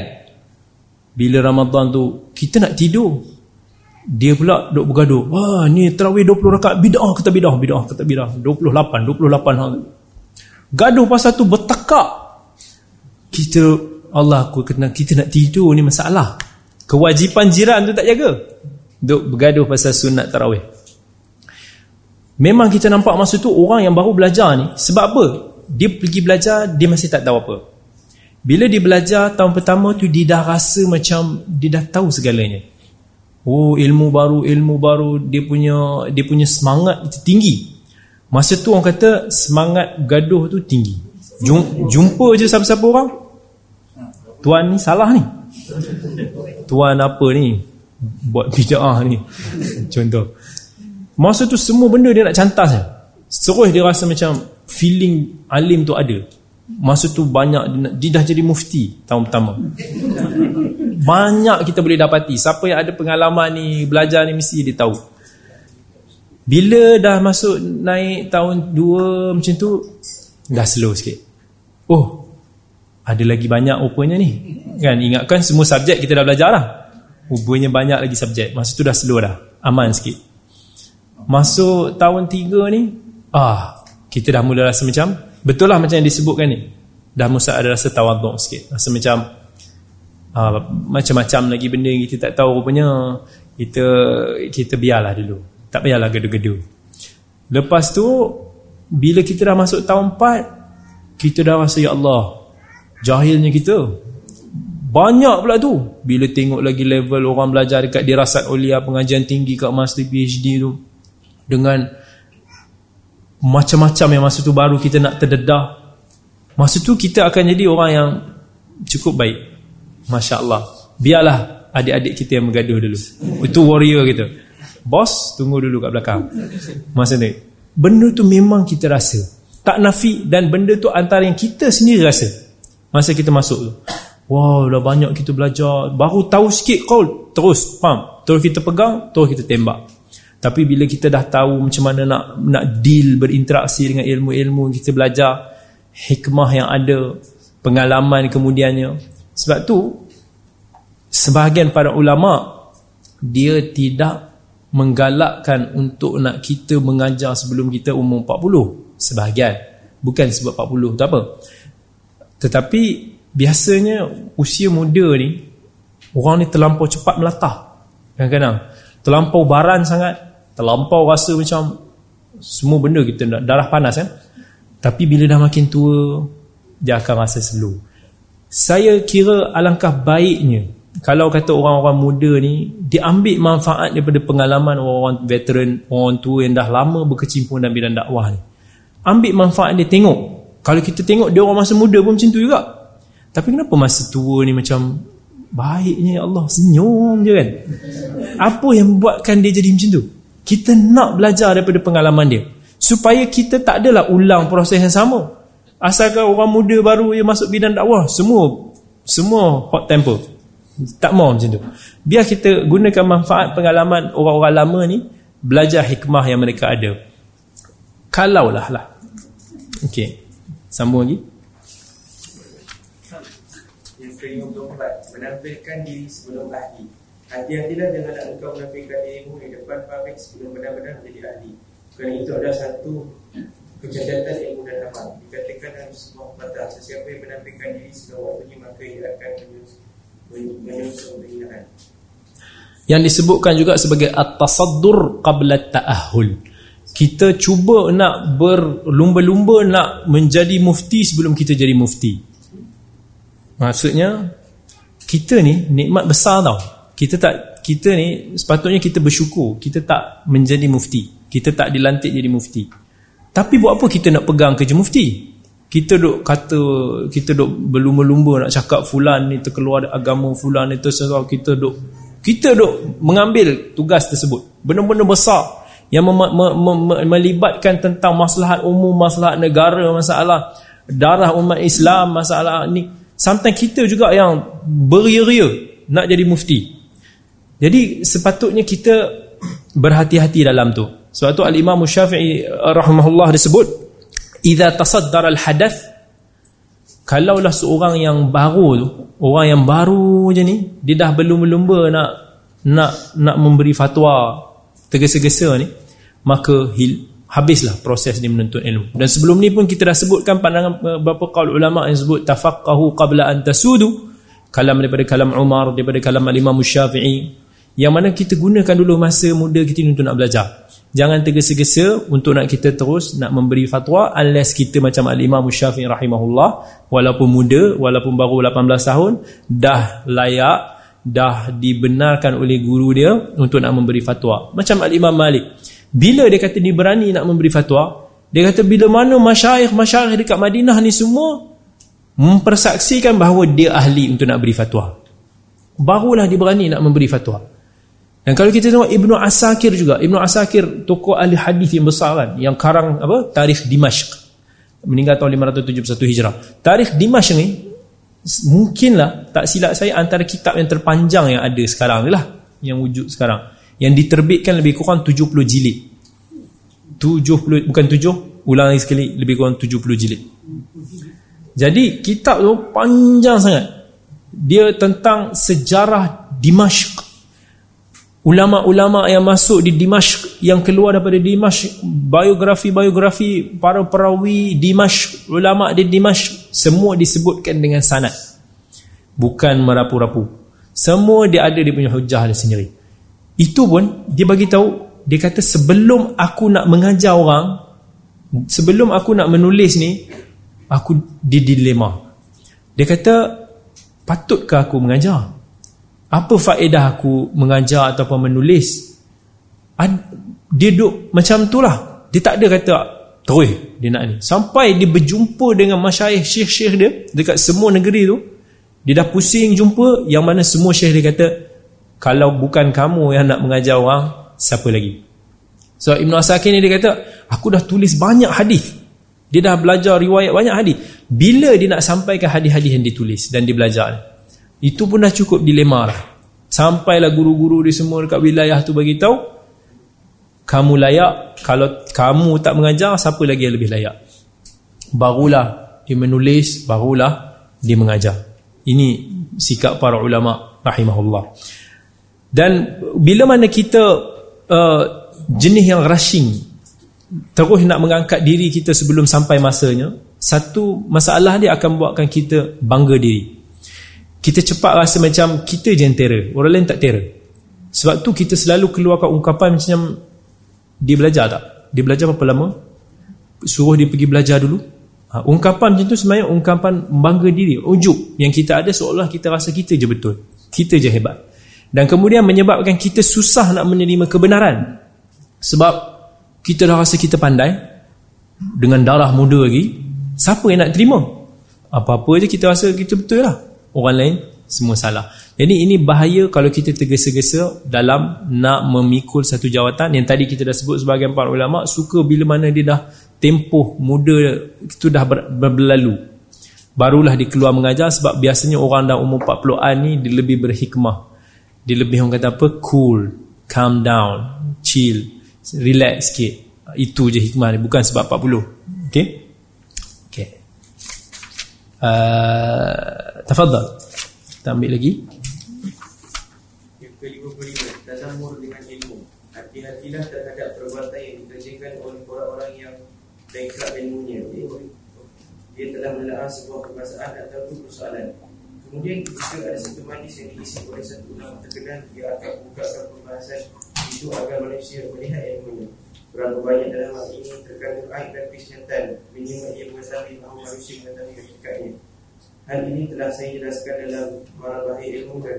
A: bila Ramadan tu kita nak tidur dia pula duk bergaduh wah ni terawih 20 rakaat bid'ah kata bid'ah bid'ah kata bid'ah. 28 28 hal gaduh pasal tu bertekak. Kita Allah aku kena kita nak tidur ni masalah. Kewajipan jiran tu tak jaga. Duk bergaduh pasal sunat tarawih. Memang kita nampak masa tu orang yang baru belajar ni Sebab apa? Dia pergi belajar Dia masih tak tahu apa. Bila dia belajar tahun pertama tu Dia dah rasa macam Dia dah tahu segalanya Oh ilmu baru Ilmu baru Dia punya dia punya semangat itu tinggi. Masa tu orang kata Semangat gaduh tu tinggi. Jum, Jumpa je siapa-siapa orang. Tuan ni salah ni. Tuan apa ni? Buat [LAUGHS] bida'ah ni. Contoh. Masa tu semua benda dia nak cantas je. Terus dia rasa macam feeling alim tu ada. Masa tu banyak dia, dah jadi mufti tahun pertama. Banyak kita boleh dapati. Siapa yang ada pengalaman ni, belajar ni mesti dia tahu. Bila dah masuk naik tahun 2 macam tu, dah slow sikit. Oh, ada lagi banyak rupanya ni. Kan ingatkan semua subjek kita dah belajar lah. Rupanya banyak lagi subjek. Masa tu dah slow dah. Aman sikit. Masuk tahun tiga ni ah Kita dah mula rasa macam Betul lah macam yang disebutkan ni. Dah mula ada rasa tawaduk sikit. Rasa macam ah, Macam-macam lagi benda kita tak tahu rupanya Kita kita biarlah dulu. Tak payahlah gaduh-gaduh Lepas tu Bila kita dah masuk tahun empat Kita dah rasa Ya Allah Jahilnya kita. Banyak pula tu. Bila tengok lagi level orang belajar dekat dirasat ulia pengajian tinggi kat master PhD tu dengan macam-macam yang masa tu baru kita nak terdedah. Masa tu kita akan jadi orang yang cukup baik. Masya Allah biarlah adik-adik kita yang bergaduh dulu. Itu warrior kita. Bos tunggu dulu kat belakang. Masa ni. Benda tu memang kita rasa. Tak nafi dan benda tu antara yang kita sendiri rasa. Masa kita masuk tu. Wow dah banyak kita belajar. Baru tahu sikit kau terus faham? Terus kita pegang terus kita tembak tapi bila kita dah tahu macam mana nak nak deal berinteraksi dengan ilmu-ilmu kita belajar hikmah yang ada, pengalaman kemudiannya. Sebab tu sebahagian para ulama dia tidak menggalakkan untuk nak kita mengajar sebelum kita umur 40. Sebahagian. Bukan sebab 40 tak apa. Tetapi biasanya usia muda ni orang ni terlampau cepat melatah. Kadang-kadang terlampau baran sangat terlampau rasa macam semua benda kita nak darah panas kan? Tapi bila dah makin tua dia akan rasa slow. Saya kira alangkah baiknya kalau kata orang-orang muda ni dia ambil manfaat daripada pengalaman orang-orang veteran orang tua yang dah lama berkecimpung dalam bidang dakwah ni. Ambil manfaat dia tengok. Kalau kita tengok dia orang masa muda pun macam tu juga. Tapi kenapa masa tua ni macam baiknya ya Allah senyum je kan? Apa yang buatkan dia jadi macam tu kita nak belajar daripada pengalaman dia. Supaya kita tak adalah ulang proses yang sama. Asalkan orang muda baru yang masuk bidang dakwah, semua semua hot temper. Tak mau macam tu. Biar kita gunakan manfaat pengalaman orang-orang lama ni, belajar hikmah yang mereka ada. Kalaulah lah. Okey. Sambung lagi.
B: Yang ke-24 Menampilkan diri sebelum ahli Hati-hatilah dengan engkau menafikan dirimu di depan publik sebelum benar-benar menjadi ahli. Kerana itu adalah satu kecacatan ilmu dan amal. Dikatakan dalam sebuah kata, sesiapa yang menafikan diri sebelum waktunya maka ia akan menyusun penghinaan.
A: Yang disebutkan juga sebagai at-tasaddur qabla ta'ahul. Kita cuba nak berlumba-lumba nak menjadi mufti sebelum kita jadi mufti. Maksudnya kita ni nikmat besar tau kita tak kita ni sepatutnya kita bersyukur kita tak menjadi mufti. Kita tak dilantik jadi mufti. Tapi buat apa kita nak pegang kerja mufti? Kita duk kata kita duk berlumba-lumba nak cakap fulan ni terkeluar agama fulan ni terserah. Kita duk kita duk mengambil tugas tersebut. Benda-benda besar yang mem mem mem melibatkan tentang maslahat umum maslahat negara masalah darah umat Islam masalah ni. Sometimes kita juga yang beria-ria nak jadi mufti jadi sepatutnya kita berhati-hati dalam tu. Sebab tu al-Imam Syafi'i rahimahullah disebut idza tasaddara al-hadath kalaulah seorang yang baru orang yang baru je ni, dia dah belum lumba nak nak nak memberi fatwa tergesa-gesa ni, maka hil, habislah proses dia menuntut ilmu. Dan sebelum ni pun kita dah sebutkan pandangan beberapa kaul ulama yang sebut tafaqahu qabla an tasudu kalam daripada kalam Umar daripada kalam al-Imam Syafi'i yang mana kita gunakan dulu masa muda kita untuk nak belajar. Jangan tergesa-gesa untuk nak kita terus nak memberi fatwa unless kita macam al-imam syafi'i rahimahullah walaupun muda walaupun baru 18 tahun dah layak dah dibenarkan oleh guru dia untuk nak memberi fatwa. Macam al-imam malik. Bila dia kata dia berani nak memberi fatwa dia kata bila mana masyayikh-masyayikh dekat Madinah ni semua mempersaksikan bahawa dia ahli untuk nak beri fatwa. Barulah dia berani nak memberi fatwa dan kalau kita tengok Ibnu Asakir juga, Ibnu Asakir tokoh ahli hadis yang besar kan, yang karang apa? Tarikh Dimashq. Meninggal tahun 571 Hijrah. Tarikh Dimashq ni mungkinlah tak silap saya antara kitab yang terpanjang yang ada sekarang lah, yang wujud sekarang. Yang diterbitkan lebih kurang 70 jilid. 70 bukan 7, ulang lagi sekali lebih kurang 70 jilid. Jadi kitab tu panjang sangat. Dia tentang sejarah Dimashq ulama-ulama yang masuk di Dimashq yang keluar daripada Dimashq biografi-biografi para perawi Dimashq ulama di Dimashq semua disebutkan dengan sanad. Bukan merapu-rapu. Semua dia ada dia punya hujah dia sendiri. Itu pun dia bagi tahu dia kata sebelum aku nak mengajar orang sebelum aku nak menulis ni aku di dilema. Dia kata patutkah aku mengajar apa faedah aku mengajar ataupun menulis? Dia duduk macam tu lah dia tak ada kata terus dia nak ni. Sampai dia berjumpa dengan masyayikh syekh-syekh dia dekat semua negeri tu dia dah pusing jumpa yang mana semua syekh dia kata kalau bukan kamu yang nak mengajar orang siapa lagi? So Ibn Asakir ni dia kata aku dah tulis banyak hadis. Dia dah belajar riwayat banyak hadis. Bila dia nak sampaikan hadis-hadis yang ditulis dan dia belajar itu pun dah cukup dilema lah. Sampailah guru-guru di semua dekat wilayah tu bagi tahu kamu layak kalau kamu tak mengajar siapa lagi yang lebih layak? Barulah dia menulis barulah dia mengajar. Ini sikap para ulama rahimahullah. Dan bila mana kita uh, jenis yang rushing terus nak mengangkat diri kita sebelum sampai masanya satu masalah dia akan buatkan kita bangga diri kita cepat rasa macam kita je yang terror orang lain tak terror sebab tu kita selalu keluarkan ungkapan macam dia belajar tak? Dia belajar berapa lama? Suruh dia pergi belajar dulu. Ha, ungkapan macam tu sebenarnya ungkapan bangga diri, ujuk yang kita ada seolah kita rasa kita je betul. Kita je hebat. Dan kemudian menyebabkan kita susah nak menerima kebenaran. Sebab kita dah rasa kita pandai dengan darah muda lagi, siapa yang nak terima? Apa-apa je kita rasa kita betul lah. Orang lain semua salah. Jadi ini bahaya kalau kita tergesa-gesa dalam nak memikul satu jawatan yang tadi kita dah sebut sebagai para ulama suka bila mana dia dah tempoh muda itu dah ber, berlalu. Barulah dia keluar mengajar sebab biasanya orang dah umur 40-an ni dia lebih berhikmah. Dia lebih orang kata apa? Cool, calm down, chill, relax sikit. Itu je hikmah dia bukan sebab 40. Okey? Okey. Uh, tafadhal. Kita ambil lagi.
B: Yang kelima-kelima Tazamur dengan ilmu. Hati-hatilah terhadap perbuatan yang dikerjakan oleh orang-orang yang ilmunya. Dia telah menelaah sebuah permasalahan ataupun persoalan. Kemudian jika ada satu manis yang diisi oleh satu ulama terkenal Dia akan bukakan pembahasan itu agar manusia melihat ilmunya Berapa banyak dalam hal ini terkandung air dan kesihatan Minimal ia mengetahui bahawa manusia mengetahui hakikatnya. Hal ini telah saya jelaskan dalam Marabahir Ilmu dan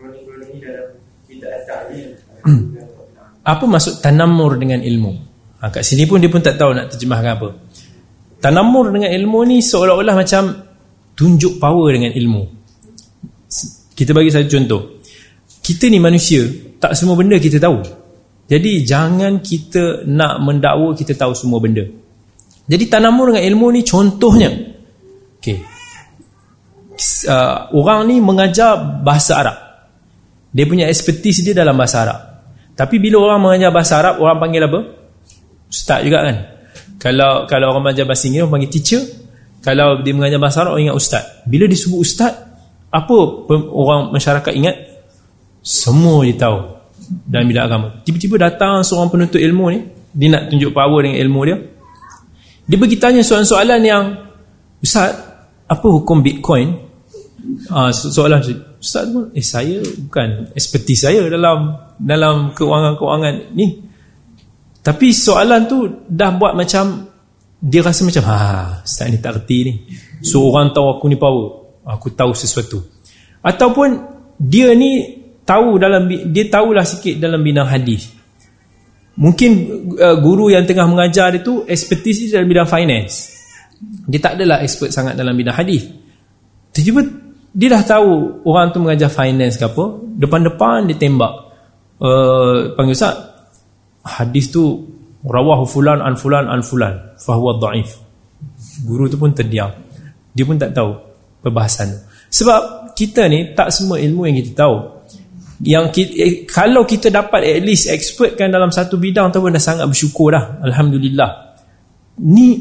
B: kronik-kronik ini dalam Kitab Al-Ta'lim
A: Apa maksud tanamur dengan ilmu? Ha, kat sini pun dia pun tak tahu nak terjemahkan apa. Tanamur dengan ilmu ni seolah-olah macam Tunjuk power dengan ilmu. Kita bagi satu contoh. Kita ni manusia Tak semua benda kita tahu Jadi jangan kita nak mendakwa kita tahu semua benda Jadi tanamur dengan ilmu ni contohnya Okay uh, orang ni mengajar bahasa Arab. Dia punya expertise dia dalam bahasa Arab. Tapi bila orang mengajar bahasa Arab, orang panggil apa? Ustaz juga kan? Kalau kalau orang mengajar bahasa Inggeris, orang panggil teacher. Kalau dia mengajar bahasa Arab, orang ingat ustaz. Bila disebut ustaz, apa orang masyarakat ingat? Semua dia tahu dalam bidang agama. Tiba-tiba datang seorang penuntut ilmu ni, dia nak tunjuk power dengan ilmu dia. Dia pergi tanya soalan-soalan yang, Ustaz, apa hukum Bitcoin? Ah, so soalan Ustaz pun eh saya bukan expertise saya dalam dalam keuangan-keuangan ni. Tapi soalan tu dah buat macam dia rasa macam ha ustaz ni tak reti ni. So orang tahu aku ni power. Aku tahu sesuatu. Ataupun dia ni tahu dalam dia tahulah sikit dalam bidang hadis. Mungkin uh, guru yang tengah mengajar dia tu expertise dalam bidang finance. Dia tak adalah expert sangat dalam bidang hadis. Tiba-tiba dia dah tahu orang tu mengajar finance ke apa depan-depan dia tembak uh, panggil Ustaz hadis tu rawahu fulan an fulan an fulan fahuwa da'if guru tu pun terdiam dia pun tak tahu perbahasan tu sebab kita ni tak semua ilmu yang kita tahu yang kita, eh, kalau kita dapat at least expert kan dalam satu bidang tu pun dah sangat bersyukur dah Alhamdulillah. Ni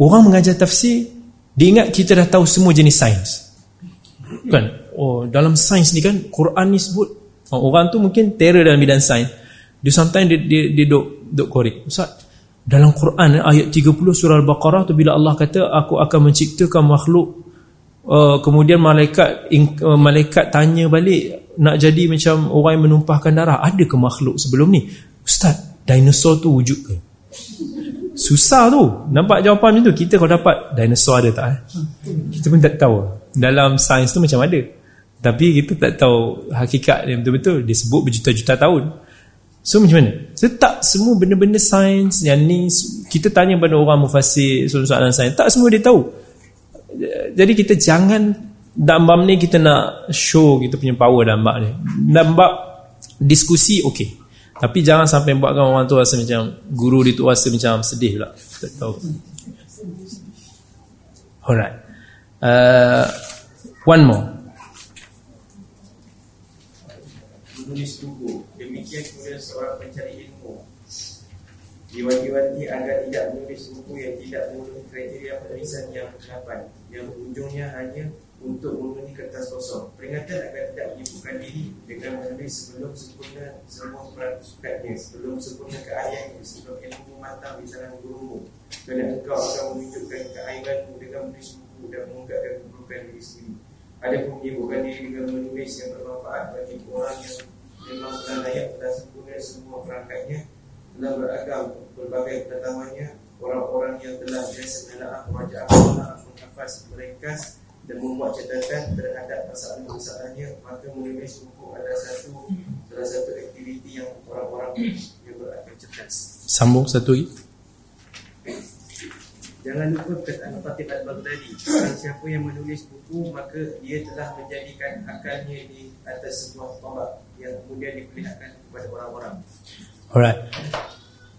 A: orang mengajar tafsir dia ingat kita dah tahu semua jenis sains. Kan? Oh dalam sains ni kan Quran ni sebut oh, orang tu mungkin terror dalam bidang sains. Dia sometimes dia dia, dia duk duk korek. Ustaz dalam Quran ayat 30 surah al-baqarah tu bila Allah kata aku akan menciptakan makhluk uh, kemudian malaikat uh, malaikat tanya balik nak jadi macam orang yang menumpahkan darah ada ke makhluk sebelum ni? Ustaz dinosaur tu wujud ke? Susah tu. Nampak jawapan macam tu kita kalau dapat dinosaur ada tak eh? kita pun tak tahu. Dalam sains tu macam ada. Tapi kita tak tahu hakikat dia betul-betul. Dia sebut berjuta-juta tahun. So macam mana? So, tak semua benda-benda sains yang ni kita tanya pada orang mufasir soalan-soalan sains tak semua dia tahu. Jadi kita jangan dalam bab ni kita nak show kita punya power dalam bab ni dalam bab diskusi okey tapi jangan sampai buatkan orang tu rasa macam guru dia tu rasa macam sedih pula tak tahu alright uh, one more
B: menulis buku. Demikian kemudian seorang pencari ilmu. Diwanti-wanti agar tidak menulis buku yang tidak memenuhi kriteria penulisan yang delapan. Yang ujungnya hanya untuk memenuhi kertas kosong. Peringatan agar tidak menyibukkan diri dengan menulis sebelum sempurna semua peratusannya. Sebelum sempurna keahliannya. Sebelum ilmu matang di tangan gurumu. Kerana engkau akan menunjukkan keaibanmu dengan menulis buku dan mengungkapkan keburukan diri sendiri. Ada pun menyibukkan diri dengan menulis yang bermanfaat bagi orang yang memang telah layak telah sempurna semua perangkatnya telah beragam berbagai pertamanya orang-orang yang telah biasa menelaah wajah Allah menghafaz meringkas dan membuat catatan terhadap masalah-masalahnya maka menulis buku adalah satu salah satu aktiviti yang orang-orang yang berakal cerdas.
A: Sambung satu lagi.
B: Jangan lupa perkataan Fatih Al-Baghdadi Barang siapa yang menulis buku Maka dia telah menjadikan akalnya di atas sebuah tombak Yang kemudian diperlihatkan kepada orang-orang.
A: Alright.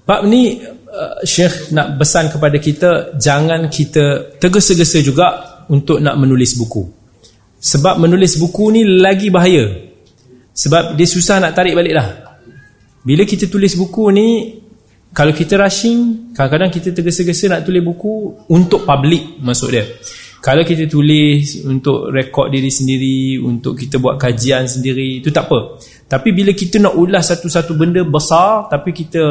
A: Bab ni uh, Syekh nak pesan kepada kita Jangan kita tergesa-gesa juga Untuk nak menulis buku. Sebab menulis buku ni lagi bahaya. Sebab dia susah nak tarik balik lah Bila kita tulis buku ni kalau kita rushing kadang-kadang kita tergesa-gesa nak tulis buku untuk public maksud dia. Kalau kita tulis untuk rekod diri sendiri untuk kita buat kajian sendiri itu tak apa. Tapi bila kita nak ulas satu-satu benda besar tapi kita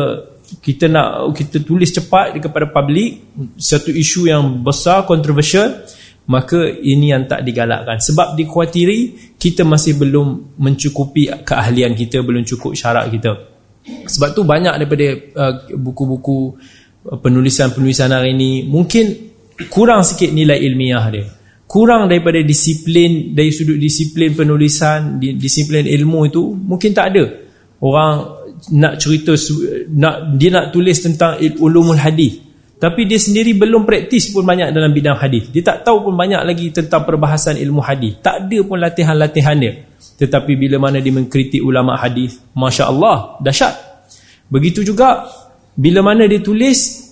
A: kita nak kita tulis cepat kepada public satu isu yang besar kontroversial maka ini yang tak digalakkan sebab dikhawatiri kita masih belum mencukupi keahlian kita belum cukup syarat kita sebab tu banyak daripada uh, buku-buku uh, penulisan-penulisan hari ini mungkin kurang sikit nilai ilmiah dia. Kurang daripada disiplin dari sudut disiplin penulisan, disiplin ilmu itu mungkin tak ada. Orang nak cerita nak dia nak tulis tentang ulumul hadis tapi dia sendiri belum praktis pun banyak dalam bidang hadis. Dia tak tahu pun banyak lagi tentang perbahasan ilmu hadis. Tak ada pun latihan-latihan dia. Tetapi bila mana dia mengkritik ulama hadis, masya-Allah, dahsyat. Begitu juga bila mana dia tulis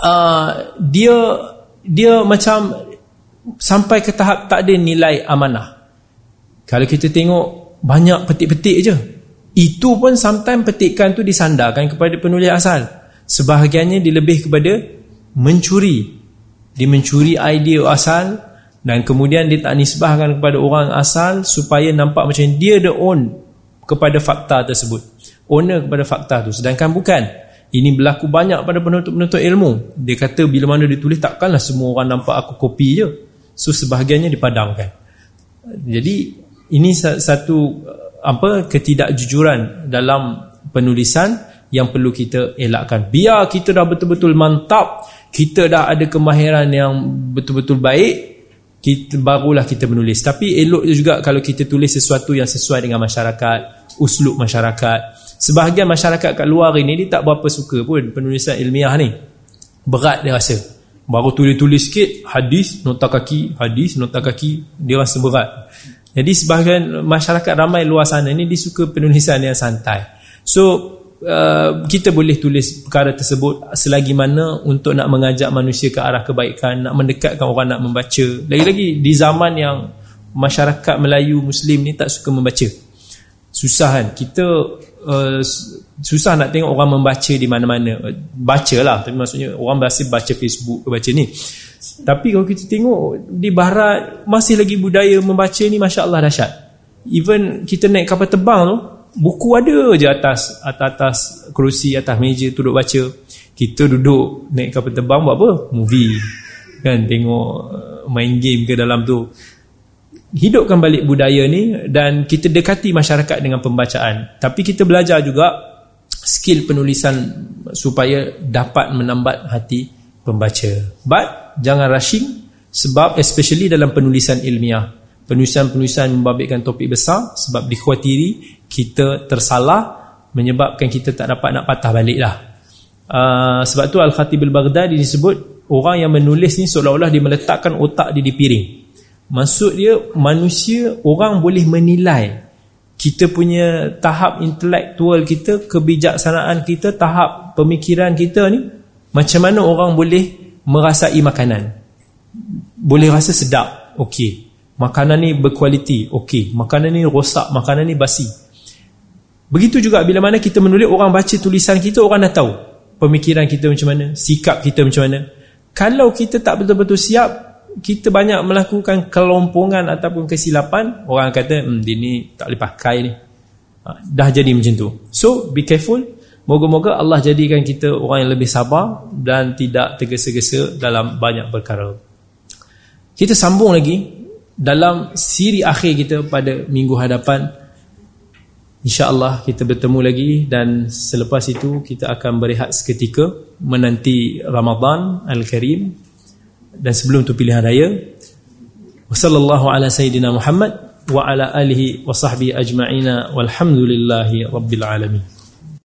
A: uh, dia dia macam sampai ke tahap tak ada nilai amanah. Kalau kita tengok banyak petik-petik je. Itu pun sometimes petikan tu disandarkan kepada penulis asal. Sebahagiannya dia lebih kepada mencuri. Dia mencuri idea asal dan kemudian dia tak nisbahkan kepada orang asal supaya nampak macam dia the own kepada fakta tersebut. Owner kepada fakta tu. Sedangkan bukan. Ini berlaku banyak pada penuntut-penuntut ilmu. Dia kata bila mana dia tulis takkanlah semua orang nampak aku kopi je. So sebahagiannya dipadamkan. Jadi ini satu apa ketidakjujuran dalam penulisan yang perlu kita elakkan. Biar kita dah betul-betul mantap kita dah ada kemahiran yang betul-betul baik kita barulah kita menulis. Tapi elok juga kalau kita tulis sesuatu yang sesuai dengan masyarakat uslub masyarakat. Sebahagian masyarakat kat luar ini dia tak berapa suka pun penulisan ilmiah ni. Berat dia rasa. Baru tulis-tulis sikit hadis nota kaki hadis nota kaki dia rasa berat. Jadi sebahagian masyarakat ramai luar sana ni dia suka penulisan yang santai. So Uh, kita boleh tulis perkara tersebut selagi mana untuk nak mengajak manusia ke arah kebaikan nak mendekatkan orang nak membaca. Lagi-lagi di zaman yang masyarakat Melayu Muslim ni tak suka membaca. Susah kan? Kita uh, susah nak tengok orang membaca di mana-mana. Baca lah tapi maksudnya orang biasa baca Facebook baca ni. Tapi kalau kita tengok di barat masih lagi budaya membaca ni Masya Allah dahsyat. Even kita naik kapal terbang tu buku ada je atas atas atas kerusi atas meja duduk baca. Kita duduk naik kapal terbang buat apa? Movie. Kan tengok uh, main game ke dalam tu. Hidupkan balik budaya ni dan kita dekati masyarakat dengan pembacaan. Tapi kita belajar juga skill penulisan supaya dapat menambat hati pembaca. But jangan rushing sebab especially dalam penulisan ilmiah. Penulisan-penulisan membabitkan topik besar sebab dikhawatiri kita tersalah menyebabkan kita tak dapat nak patah balik lah uh, sebab tu Al-Khatib Al-Baghdadi disebut orang yang menulis ni seolah-olah dia meletakkan otak dia di piring. Maksud dia manusia orang boleh menilai kita punya tahap intelektual kita kebijaksanaan kita tahap pemikiran kita ni macam mana orang boleh merasai makanan? Boleh rasa sedap? Okey. Makanan ni berkualiti? Okey. Makanan ni rosak? Makanan ni basi begitu juga bila mana kita menulis orang baca tulisan kita orang dah tahu pemikiran kita macam mana sikap kita macam mana. Kalau kita tak betul-betul siap kita banyak melakukan kelompongan ataupun kesilapan orang kata hmm, dia ni tak boleh pakai ni. Ha, dah jadi macam tu. So be careful. Moga-moga Allah jadikan kita orang yang lebih sabar dan tidak tergesa-gesa dalam banyak perkara. Kita sambung lagi dalam siri akhir kita pada minggu hadapan insya-Allah kita bertemu lagi dan selepas itu kita akan berehat seketika menanti Ramadan Al-Karim dan sebelum tu pilihan raya. Wasallallahu ala sayidina Muhammad wa ala alihi wa sahbihi ajma'ina walhamdulillahi rabbil alamin